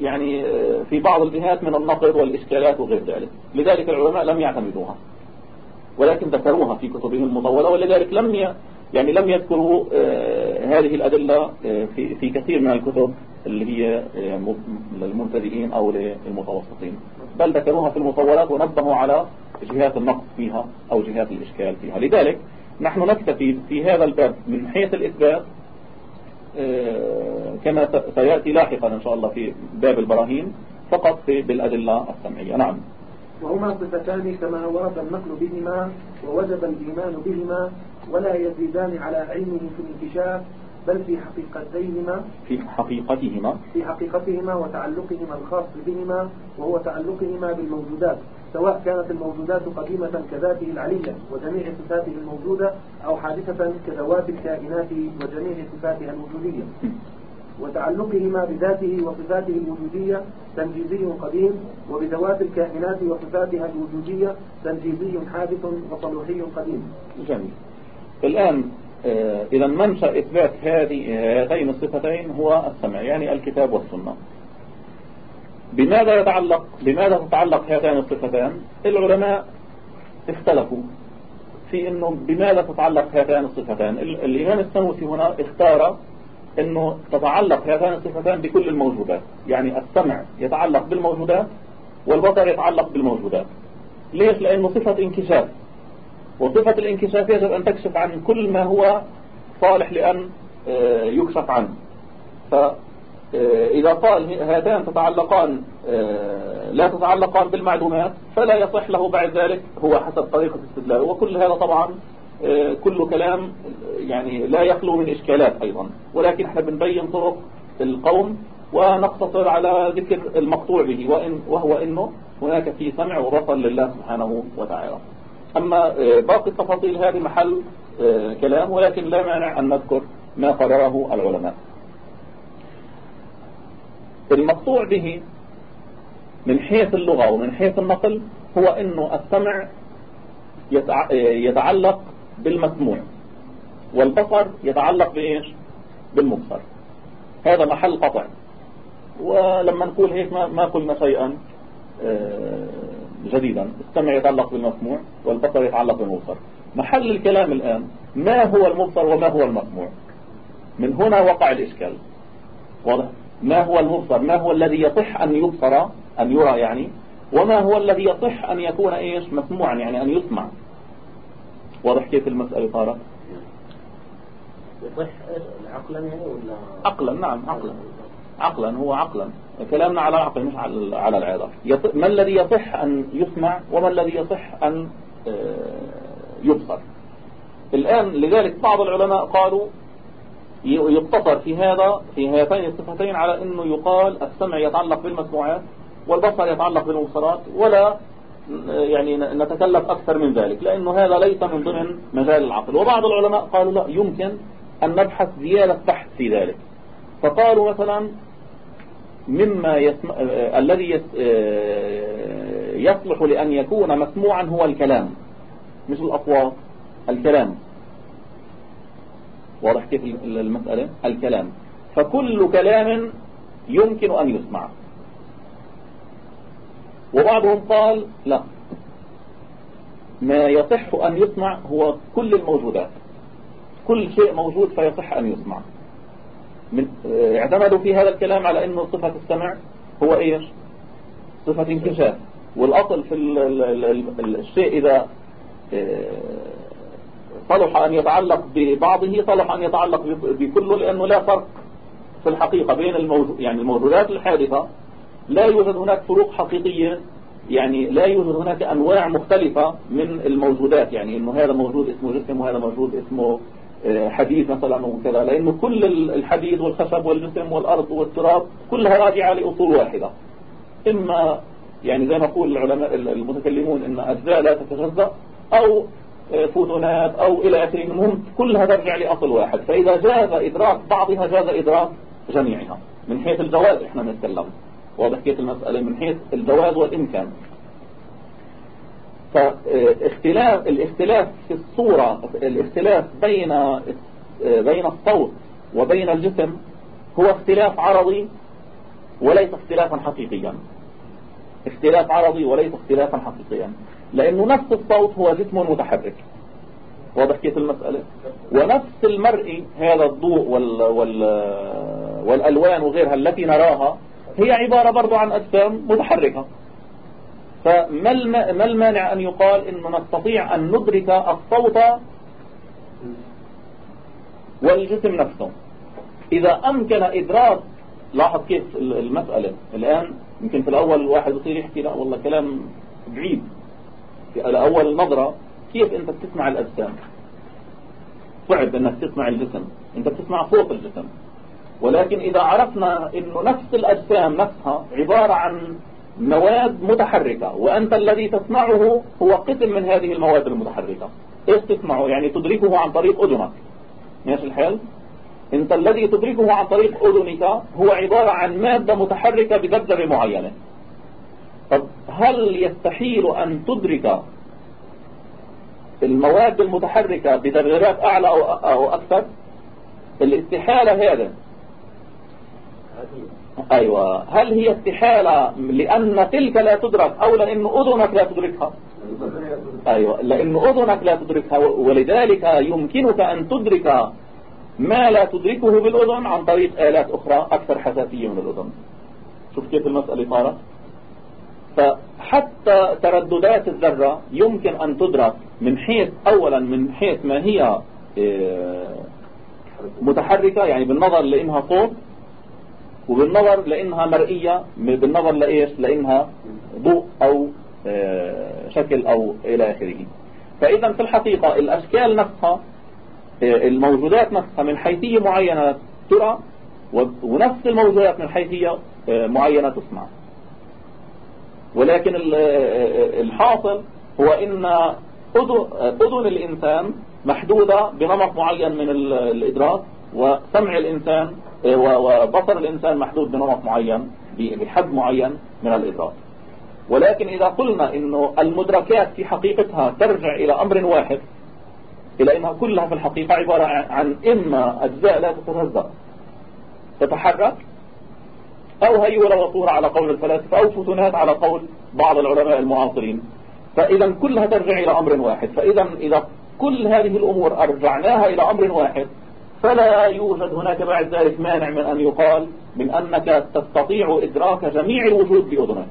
يعني آه، في بعض الجهات من النقد والإشكالات وغير ذلك. لذلك العلماء لم يعتمدوها ولكن ذكروها في كتبهم المطولة ولذلك لم يعني لم يذكروا آه، هذه الأدلة آه، في في كثير من الكتب اللي هي للمبتدئين أو للمتوسطين. بل ذكروها في المطولات ونبهوا على جهات النقد فيها أو جهات الإشكال فيها. لذلك نحن نكتفي في هذا الباب من حيث الإثبات كما سيأتي لاحقا إن شاء الله في باب البراهين فقط بالأدلة السمعية. نعم. وهما صفتان كما ورد النقل بهما ووجب الإيمان بهما ولا يزيدان على علمه في الانكشاف بل في حقيقتيهما في حقيقتهما. في حقيقتهما وتعلقهما الخاص بهما وهو تعلقهما بالموجودات. سواء كانت الموجودات قديمة كذاته العلية وجميع صفاته الموجودة أو حادثة كذوات الكائنات وجميع صفاتها الوجودية وتعلقهما بذاته وصفاته الوجودية تنجيزي قديم وبذوات الكائنات وصفاتها الوجودية تنجيزي حادث وصلوحي قديم. جميل. الآن آه، إذا منشأ إثبات هذه هاتين الصفتين هو السمع يعني الكتاب والسنة. بماذا يتعلق بماذا تتعلق هاتان الصفتان؟ العلماء اختلفوا في إنه بماذا تتعلق هاتان الصفتان. الإمام السنوسي هنا اختار إنه تتعلق هاتان الصفتان بكل الموجودات. يعني السمع يتعلق بالموجودات والبصر يتعلق بالموجودات. ليش؟ لأنه صفة انكشاف. وصفة الانكشاف يجب أن تكشف عن كل ما هو صالح لأن آه، يكشف عنه. إذا قال هاتان تتعلقان آه، لا تتعلقان بالمعلومات فلا يصح له بعد ذلك هو حسب طريقة استدلاله وكل هذا طبعا آه، كل كلام يعني لا يخلو من إشكالات أيضا. ولكن إحنا بنبين طرق القوم ونقتصر على ذكر المقطوع به وإن وهو إنه هناك في سمع وبصر لله سبحانه وتعالى. أما آه، باقي التفاصيل هذه محل كلام ولكن لا مانع أن نذكر ما قرره العلماء. المقطوع به من حيث اللغة ومن حيث النقل هو إنه السمع يتعلق بالمسموع والبصر يتعلق بإيش؟ بالمبصر. هذا محل قطع. ولما نقول هيك ما قلنا شيئا آه، جديدا. السمع يتعلق بالمسموع والبصر يتعلق بالمبصر. محل الكلام الآن ما هو المبصر وما هو المسموع؟ من هنا وقع الإشكال. واضح؟ ما هو المبصر ما هو الذي يصح أن يبصر أن يرى يعني؟ وما هو الذي يصح أن يكون إيش؟ مسموعا يعني أن يسمع؟ واضح كيف المسألة صارت؟ يصح عقلا يعني ولا؟ عقلا نعم عقلا. عقلا هو عقلا. كلامنا على العقل مش على العظة ما الذي يصح أن يسمع وما الذي يصح أن آه، يبصر؟ الآن لذلك بعض العلماء قالوا يقتصر في هذا في هاتين الصفتين على إنه يقال السمع يتعلق بالمسموعات والبصر يتعلق بالمبصرات ولا يعني نتكلف أكثر من ذلك لأنه هذا ليس من ضمن مجال العقل. وبعض العلماء قالوا لا يمكن أن نبحث زيادة تحت في ذلك. فقالوا مثلا مما يسمع الذي يصلح لأن يكون مسموعا هو الكلام مش الأصوات الكلام. واضح كيف المسألة؟ الكلام. فكل كلام يمكن أن يسمع. وبعضهم قال لا. ما يصح أن يسمع هو كل الموجودات. كل شيء موجود فيصح أن يسمع. من اعتمدوا في هذا الكلام على أنه صفة السمع هو إيش؟ صفة انكشاف والأصل في ال ال ال الشيء إذا آه، صلح أن يتعلق ببعضه صلح أن يتعلق بكله لأنه لا فرق في الحقيقة بين الموجود يعني الموجودات الحادثة. لا يوجد هناك فروق حقيقية يعني لا يوجد هناك أنواع مختلفة من الموجودات. يعني إنه هذا موجود اسمه جسم وهذا موجود اسمه آه، حديد مثلا وكذا. لأنه كل الحديد والخشب والجسم والأرض والتراب كلها راجعة لأصول واحدة. إما يعني زي ما يقول العلماء المتكلمون إن أجزاء لا تتجزأ أو فوتونات أو إلى آخره المهم كلها ترجع لأصل واحد. فإذا جاز إدراك بعضها جاز إدراك جميعها. من حيث الجواز إحنا نتكلم. واضح كيف المسألة؟ من حيث الجواز والإمكان. فاختلاف الاختلاف في الصورة الاختلاف بين بين الصوت وبين الجسم هو اختلاف عرضي وليس اختلافا حقيقيا. اختلاف عرضي وليس اختلافا حقيقيا. لأنه نفس الصوت هو جسم متحرك. واضح كيف المسألة؟ ونفس المرئي هذا الضوء وال وال والألوان وغيرها التي نراها هي عبارة برضو عن أجسام متحركة. فما ما المانع أن يقال إنه نستطيع أن ندرك الصوت والجسم نفسه؟ إذا أمكن إدراك لاحظ كيف المسألة. الآن يمكن في الأول الواحد يصير يحكي لا والله كلام بعيد. في أول نظرة كيف أنت بتسمع الأجسام؟ صعب أنك تسمع الجسم أنت بتسمع صوت الجسم. ولكن إذا عرفنا أنه نفس الأجسام نفسها عبارة عن مواد متحركة وأنت الذي تسمعه هو قسم من هذه المواد المتحركة. إيش تسمعه؟ يعني تدركه عن طريق أذنك. ماشي الحال؟ أنت الذي تدركه عن طريق أذنك هو عبارة عن مادة متحركة بذبذبة معينة. طب هل يستحيل أن تدرك المواد المتحركة بذبذبات أعلى أو أكثر؟ الاستحالة هذا. أيوه. هل هي استحالة لأن تلك لا تدرك أو لأن أذنك لا تدركها؟ أيوه. لأن أذنك لا تدركها. ولذلك يمكنك أن تدرك ما لا تدركه بالأذن عن طريق آلات أخرى أكثر حساسية من الأذن. شوف كيف المسألة صارت فحتى ترددات الذرة يمكن أن تدرك من حيث أولا من حيث ما هي آه، متحركة يعني بالنظر لإنها صوت وبالنظر لإنها مرئية بالنظر لإيش؟ لإنها ضوء أو آه، شكل أو إلى آخره. فإذا في الحقيقة الأشكال نفسها الموجودات نفسها من حيثية معينة ترى ونفس الموجودات من حيثية آه، معينة تسمع. ولكن الحاصل هو إن أذن الإنسان محدودة بنمط معين من الإدراك وسمع الإنسان وبصر الإنسان محدود بنمط معين بحد معين من الإدراك. ولكن إذا قلنا إنه المدركات في حقيقتها ترجع إلى أمر واحد إلى أنها كلها في الحقيقة عبارة عن إما أجزاء لا تتجزأ تتحرك أو هيولة وصورة على قول الفلاسفة أو فتونات على قول بعض العلماء المعاصرين. فإذا كلها ترجع إلى أمر واحد. فإذا إذا كل هذه الأمور أرجعناها إلى أمر واحد فلا يوجد هناك بعد ذلك مانع من أن يقال من أنك تستطيع إدراك جميع الوجود بأذنك.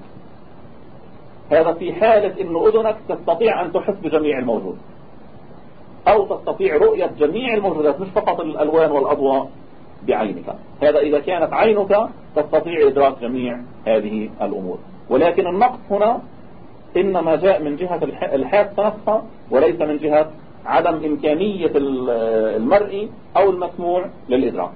هذا في حالة أن أذنك تستطيع أن تحس بجميع الموجود أو تستطيع رؤية جميع الموجودات مش فقط الألوان والأضواء. بعينك. هذا إذا كانت عينك تستطيع إدراك جميع هذه الأمور. ولكن النقص هنا إنما جاء من جهة الحاسة نفسها وليس من جهة عدم إمكانية المرئي أو المسموع للإدراك.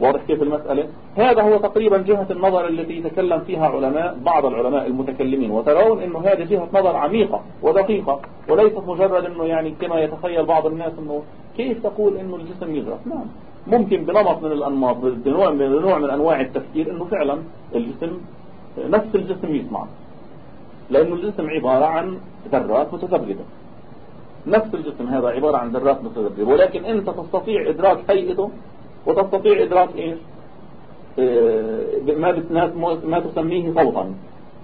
واضح كيف المسألة؟ هذا هو تقريبا جهة النظر التي يتكلم فيها علماء بعض العلماء المتكلمين. وترون إنه هذه جهة نظر عميقة ودقيقة وليست مجرد إنه يعني كما يتخيل بعض الناس إنه كيف تقول إنه الجسم يغرق نعم. ممكن بنمط من الأنماط بنوع من نوع من أنواع التفكير إنه فعلا الجسم نفس الجسم يسمع. لأنه الجسم عبارة عن ذرات متذبذبة. نفس الجسم هذا عبارة عن ذرات متذبذبة. ولكن أنت تستطيع إدراك هيئته وتستطيع إدراك إيش؟ آه، ما ما تسميه صوتا.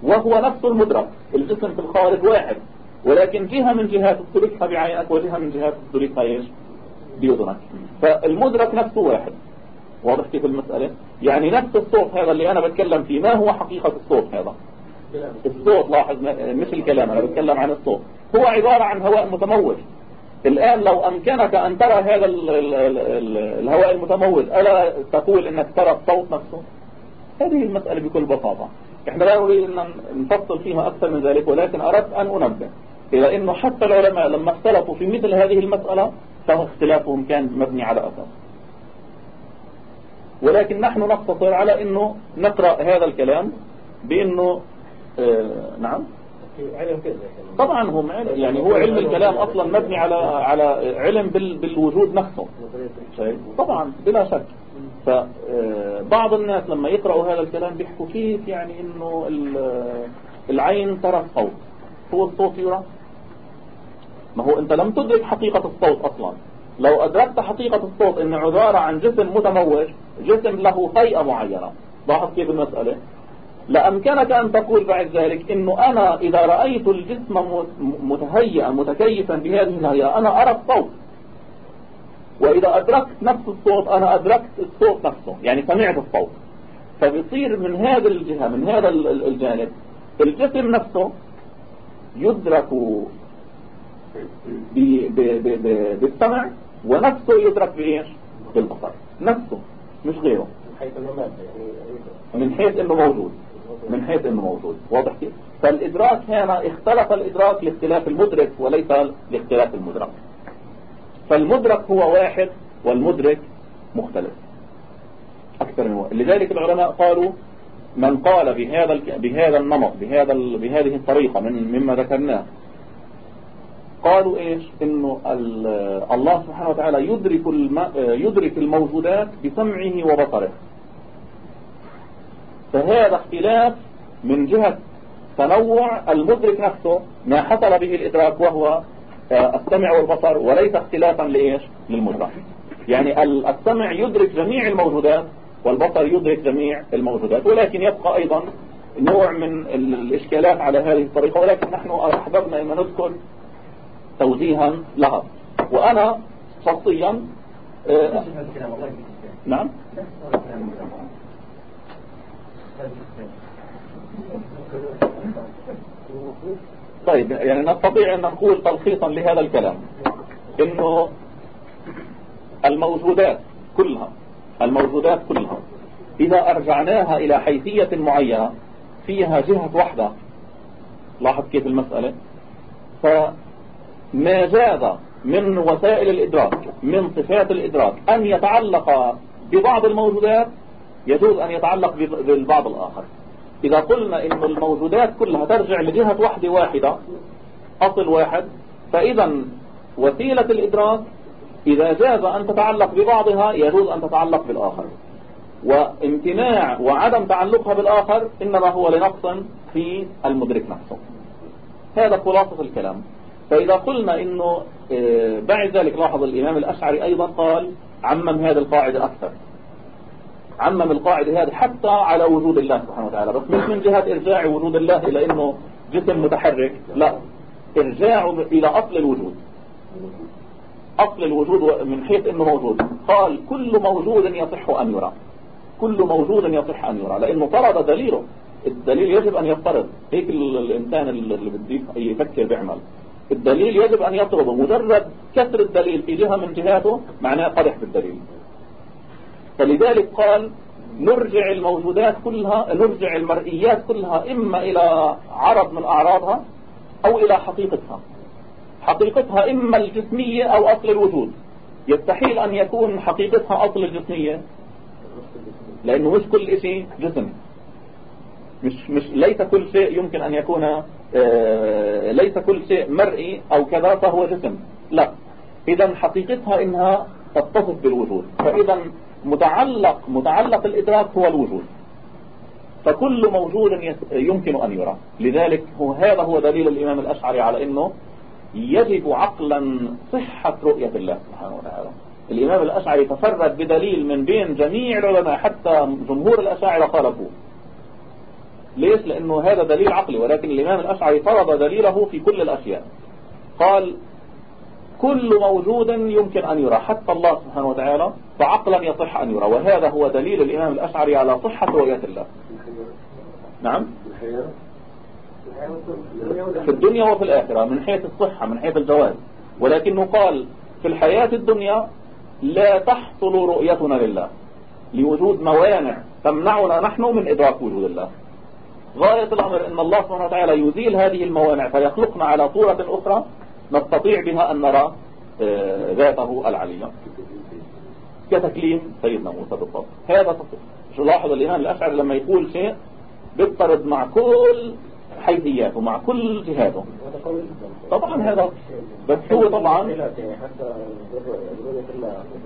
وهو نفس المدرك. الجسم في الخارج واحد. ولكن جهة من جهات تدركها بعينك وجهة من جهات تدركها إيش؟ بيدرك فالمدرك نفسه واحد. واضح كيف المسألة؟ يعني نفس الصوت هذا اللي أنا بتكلم فيه ما هو حقيقة الصوت هذا؟ الصوت لاحظ مش الكلام أنا بتكلم عن الصوت. هو عبارة عن هواء متموج. الآن لو أمكنك أن ترى هذا ال ال الهواء المتموج ألا تقول أنك ترى الصوت نفسه؟ هذه المسألة بكل بساطة. إحنا لا نريد أن نفصل فيها أكثر من ذلك ولكن أردت أن أنبه. إلى أنه حتى العلماء لما اختلفوا في مثل هذه المسألة فاختلافهم كان مبني على أساس ولكن نحن نقتصر على أنه نقرأ هذا الكلام بأنه آه نعم؟ طبعا هم يعني هو علم الكلام أصلا مبني على على علم بالوجود نفسه. طبعا بلا شك. فبعض الناس لما يقرأوا هذا الكلام بيحكوا كيف يعني إنه العين ترى الصوت. هو الصوت يرى؟ ما هو انت لم تدرك حقيقة الصوت أصلا. لو أدركت حقيقة الصوت انه عبارة عن جسم متموج جسم له هيئة معينة. لاحظ كيف المسألة؟ لأمكنك أن تقول بعد ذلك إنه أنا إذا رأيت الجسم متهيئا متكيفا بهذه الهيئة أنا أرى الصوت. وإذا أدركت نفس الصوت أنا أدركت الصوت نفسه يعني سمعت الصوت. فبيصير من هذا الجهة من هذا الجانب الجسم نفسه يدرك بالسمع ونفسه يدرك بإيش؟ بالبصر. نفسه مش غيره. من حيث إنه موجود. من حيث إنه موجود. واضح كيف فالإدراك هنا اختلف الإدراك لاختلاف المدرك وليس لاختلاف المدرك. فالمدرك هو واحد والمدرك مختلف. أكثر من واحد. لذلك العلماء قالوا من قال بهذا بهذا النمط بهذا بهذه الطريقة من مما ذكرناه قالوا إيش؟ إنه الله سبحانه وتعالى يدرك يدرك الموجودات بسمعه وبصره. فهذا اختلاف من جهة تنوع المدرك نفسه ما حصل به الإدراك وهو آه، السمع والبصر وليس اختلافا لإيش؟ للمدرك. يعني السمع يدرك جميع الموجودات والبصر يدرك جميع الموجودات. ولكن يبقى أيضا نوع من الإشكالات على هذه الطريقة ولكن نحن أحببنا أن نذكر توجيها لها. وأنا شخصيا آه، نعم. طيب يعني نستطيع أن نقول تلخيصا لهذا الكلام إنه الموجودات كلها الموجودات كلها إذا أرجعناها إلى حيثية معينة فيها جهة واحدة. لاحظ كيف المسألة؟ فما جاز من وسائل الإدراك من صفات الإدراك. أن يتعلق ببعض الموجودات يجوز أن يتعلق بالبعض الآخر. إذا قلنا إن الموجودات كلها ترجع لجهة واحدة واحدة أصل واحد فإذا وسيلة الإدراك إذا جاز أن تتعلق ببعضها يجوز أن تتعلق بالآخر. وامتناع وعدم تعلقها بالآخر إنما هو لنقص في المدرك نفسه. هذا خلاصة الكلام. فإذا قلنا إنه آه، بعد ذلك لاحظ الإمام الأشعري أيضا قال عمم هذه القاعدة أكثر. عمم القاعدة هذه حتى على وجود الله سبحانه وتعالى. بس مش من جهة إرجاع وجود الله إلى إنه جسم متحرك لا. إرجاع إلى أصل الوجود. أصل الوجود من حيث إنه موجود. قال كل موجود يصح أن يرى. كل موجود يصح أن يرى. لأنه طرد دليله. الدليل يجب أن يفترض. هيك الإنسان اللي بده يفكر بيعمل. الدليل يجب أن يطرده مجرد كسر الدليل في جهة من جهاته معناه قدح بالدليل فلذلك قال نرجع الموجودات كلها نرجع المرئيات كلها إما إلى عرض من أعراضها أو إلى حقيقتها. حقيقتها إما الجسمية أو أصل الوجود. يستحيل أن يكون حقيقتها أصل الجسمية لأنه مش كل شيء جسم. مش مش ليس كل شيء يمكن أن يكون ليس كل شيء مرئي أو كذا فهو جسم. لا. إذا حقيقتها إنها تتصف بالوجود. فإذا متعلق متعلق الإدراك هو الوجود. فكل موجود يمكن أن يرى. لذلك هو هذا هو دليل الإمام الأشعري على أنه يجب عقلا صحة رؤية الله سبحانه وتعالى. الإمام الأشعري تفرد بدليل من بين جميع العلماء حتى جمهور الأشاعرة خالفوه. ليش لأنه هذا دليل عقلي ولكن الإمام الأشعري فرض دليله في كل الأشياء. قال كل موجود يمكن أن يرى حتى الله سبحانه وتعالى فعقلا يصح أن يرى. وهذا هو دليل الإمام الأشعري على صحة رؤية الله. نعم. في الدنيا وفي الآخرة من حيث الصحة من حيث الجواز. ولكنه قال في الحياة الدنيا لا تحصل رؤيتنا لله. لوجود موانع تمنعنا نحن من إدراك وجود الله. غاية الأمر أن الله سبحانه وتعالى يزيل هذه الموانع فيخلقنا على صورة أخرى نستطيع بها أن نرى آه، ذاته العلية كتكليم سيدنا موسى بالضبط. هذا شو لاحظ الإمام الأشعري لما يقول شيء بيضطرد مع كل حيثياته مع كل جهاته طبعا هذا بس هو طبعا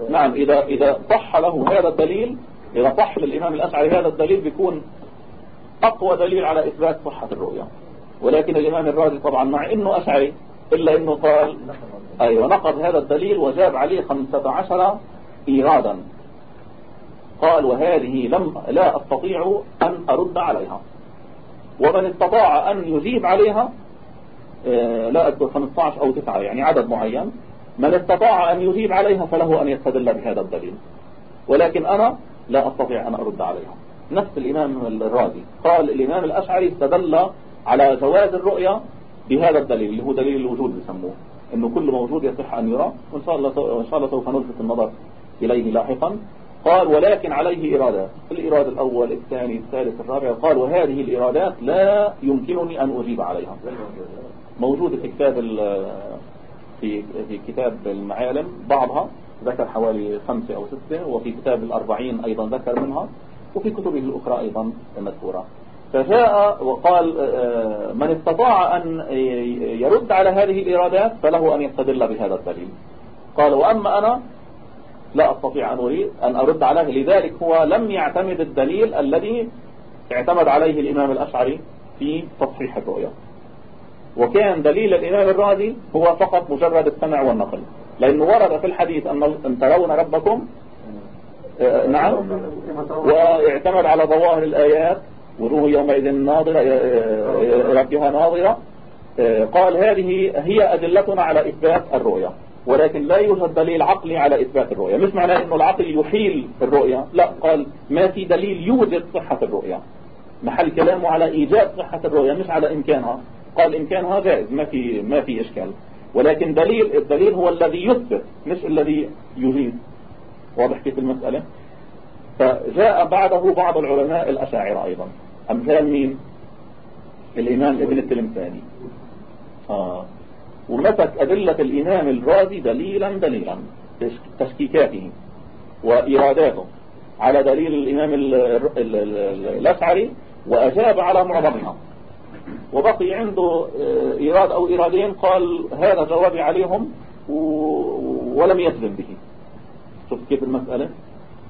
نعم إذا إذا صح له هذا الدليل إذا صح للإمام الأشعري هذا الدليل بيكون أقوى دليل على إثبات صحة الرؤيا ولكن الإمام الرازي طبعا مع إنه أشعري إلا إنه قال أيوة نقض هذا الدليل وجاب عليه 15 إيرادا. قال وهذه لم لا أستطيع أن أرد عليها. ومن استطاع أن يجيب عليها آه، لا أذكر 15 أو 9 يعني عدد معين. من استطاع أن يجيب عليها فله أن يستدل بهذا الدليل. ولكن أنا لا أستطيع أن أرد عليها. نفس الإمام الرازي. قال الإمام الأشعري استدل على جواز الرؤيا بهذا الدليل اللي هو دليل الوجود بسموه إنه كل موجود يصح أن يرى وإن شاء الله إن شاء الله سوف نلفت النظر إليه لاحقا. قال ولكن عليه إرادات الإرادة الأول الثاني الثالث الرابع. قال وهذه الإرادات لا يمكنني أن أجيب عليها. موجودة في كتاب في في كتاب المعالم بعضها ذكر حوالي خمسة أو ستة وفي كتاب الأربعين أيضا ذكر منها. وفي كتبه الأخرى أيضا مذكورة فجاء وقال آه، من استطاع أن يرد على هذه الإرادات فله أن يستدل بهذا الدليل. قال وأما أنا لا أستطيع أن أريد أن أرد عليه. لذلك هو لم يعتمد الدليل الذي اعتمد عليه الإمام الأشعري في تصحيح الرؤيا. وكان دليل الإمام الرازي هو فقط مجرد السمع والنقل. لأنه ورد في الحديث أن ترون ربكم آه، نعم. واعتمد على ظواهر الآيات وجوه يومئذ ناظرة آه، ربها ناظرة. آه، قال هذه هي أدلتنا على إثبات الرؤيا ولكن لا يوجد دليل عقلي على إثبات الرؤيا مش معناه أنه العقل يحيل الرؤيا لا. قال ما في دليل يوجد صحة الرؤيا محل كلامه على إيجاد صحة الرؤيا مش على إمكانها. قال إمكانها جائز ما في ما في إشكال. ولكن دليل الدليل هو الذي يثبت مش الذي يجيد واضح كيف المسألة؟ فجاء بعده بعض العلماء الأشاعرة أيضا. أمثال مين؟ الإمام ابن التلمساني آه. ومسك أدلة الإمام الرازي دليلا دليلا تشكيكاته وإراداته على دليل الإمام الأشعري وأجاب على معظمها. وبقي عنده آه، إيراد أو إيرادين قال هذا جوابي عليهم ولم يسلم به. شوف كيف المسألة.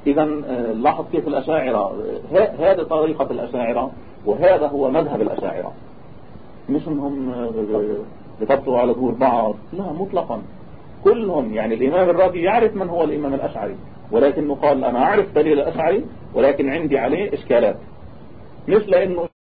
إذا آه، لاحظ كيف الأشاعرة هذه طريقة الأشاعرة وهذا هو مذهب الأشاعرة. مش إنهم آه، بتبطوا على ظهور بعض. لا مطلقا. كلهم يعني الإمام الرازي يعرف من هو الإمام الأشعري ولكنه قال أنا أعرف دليل الأشعري ولكن عندي عليه إشكالات. مش لأنه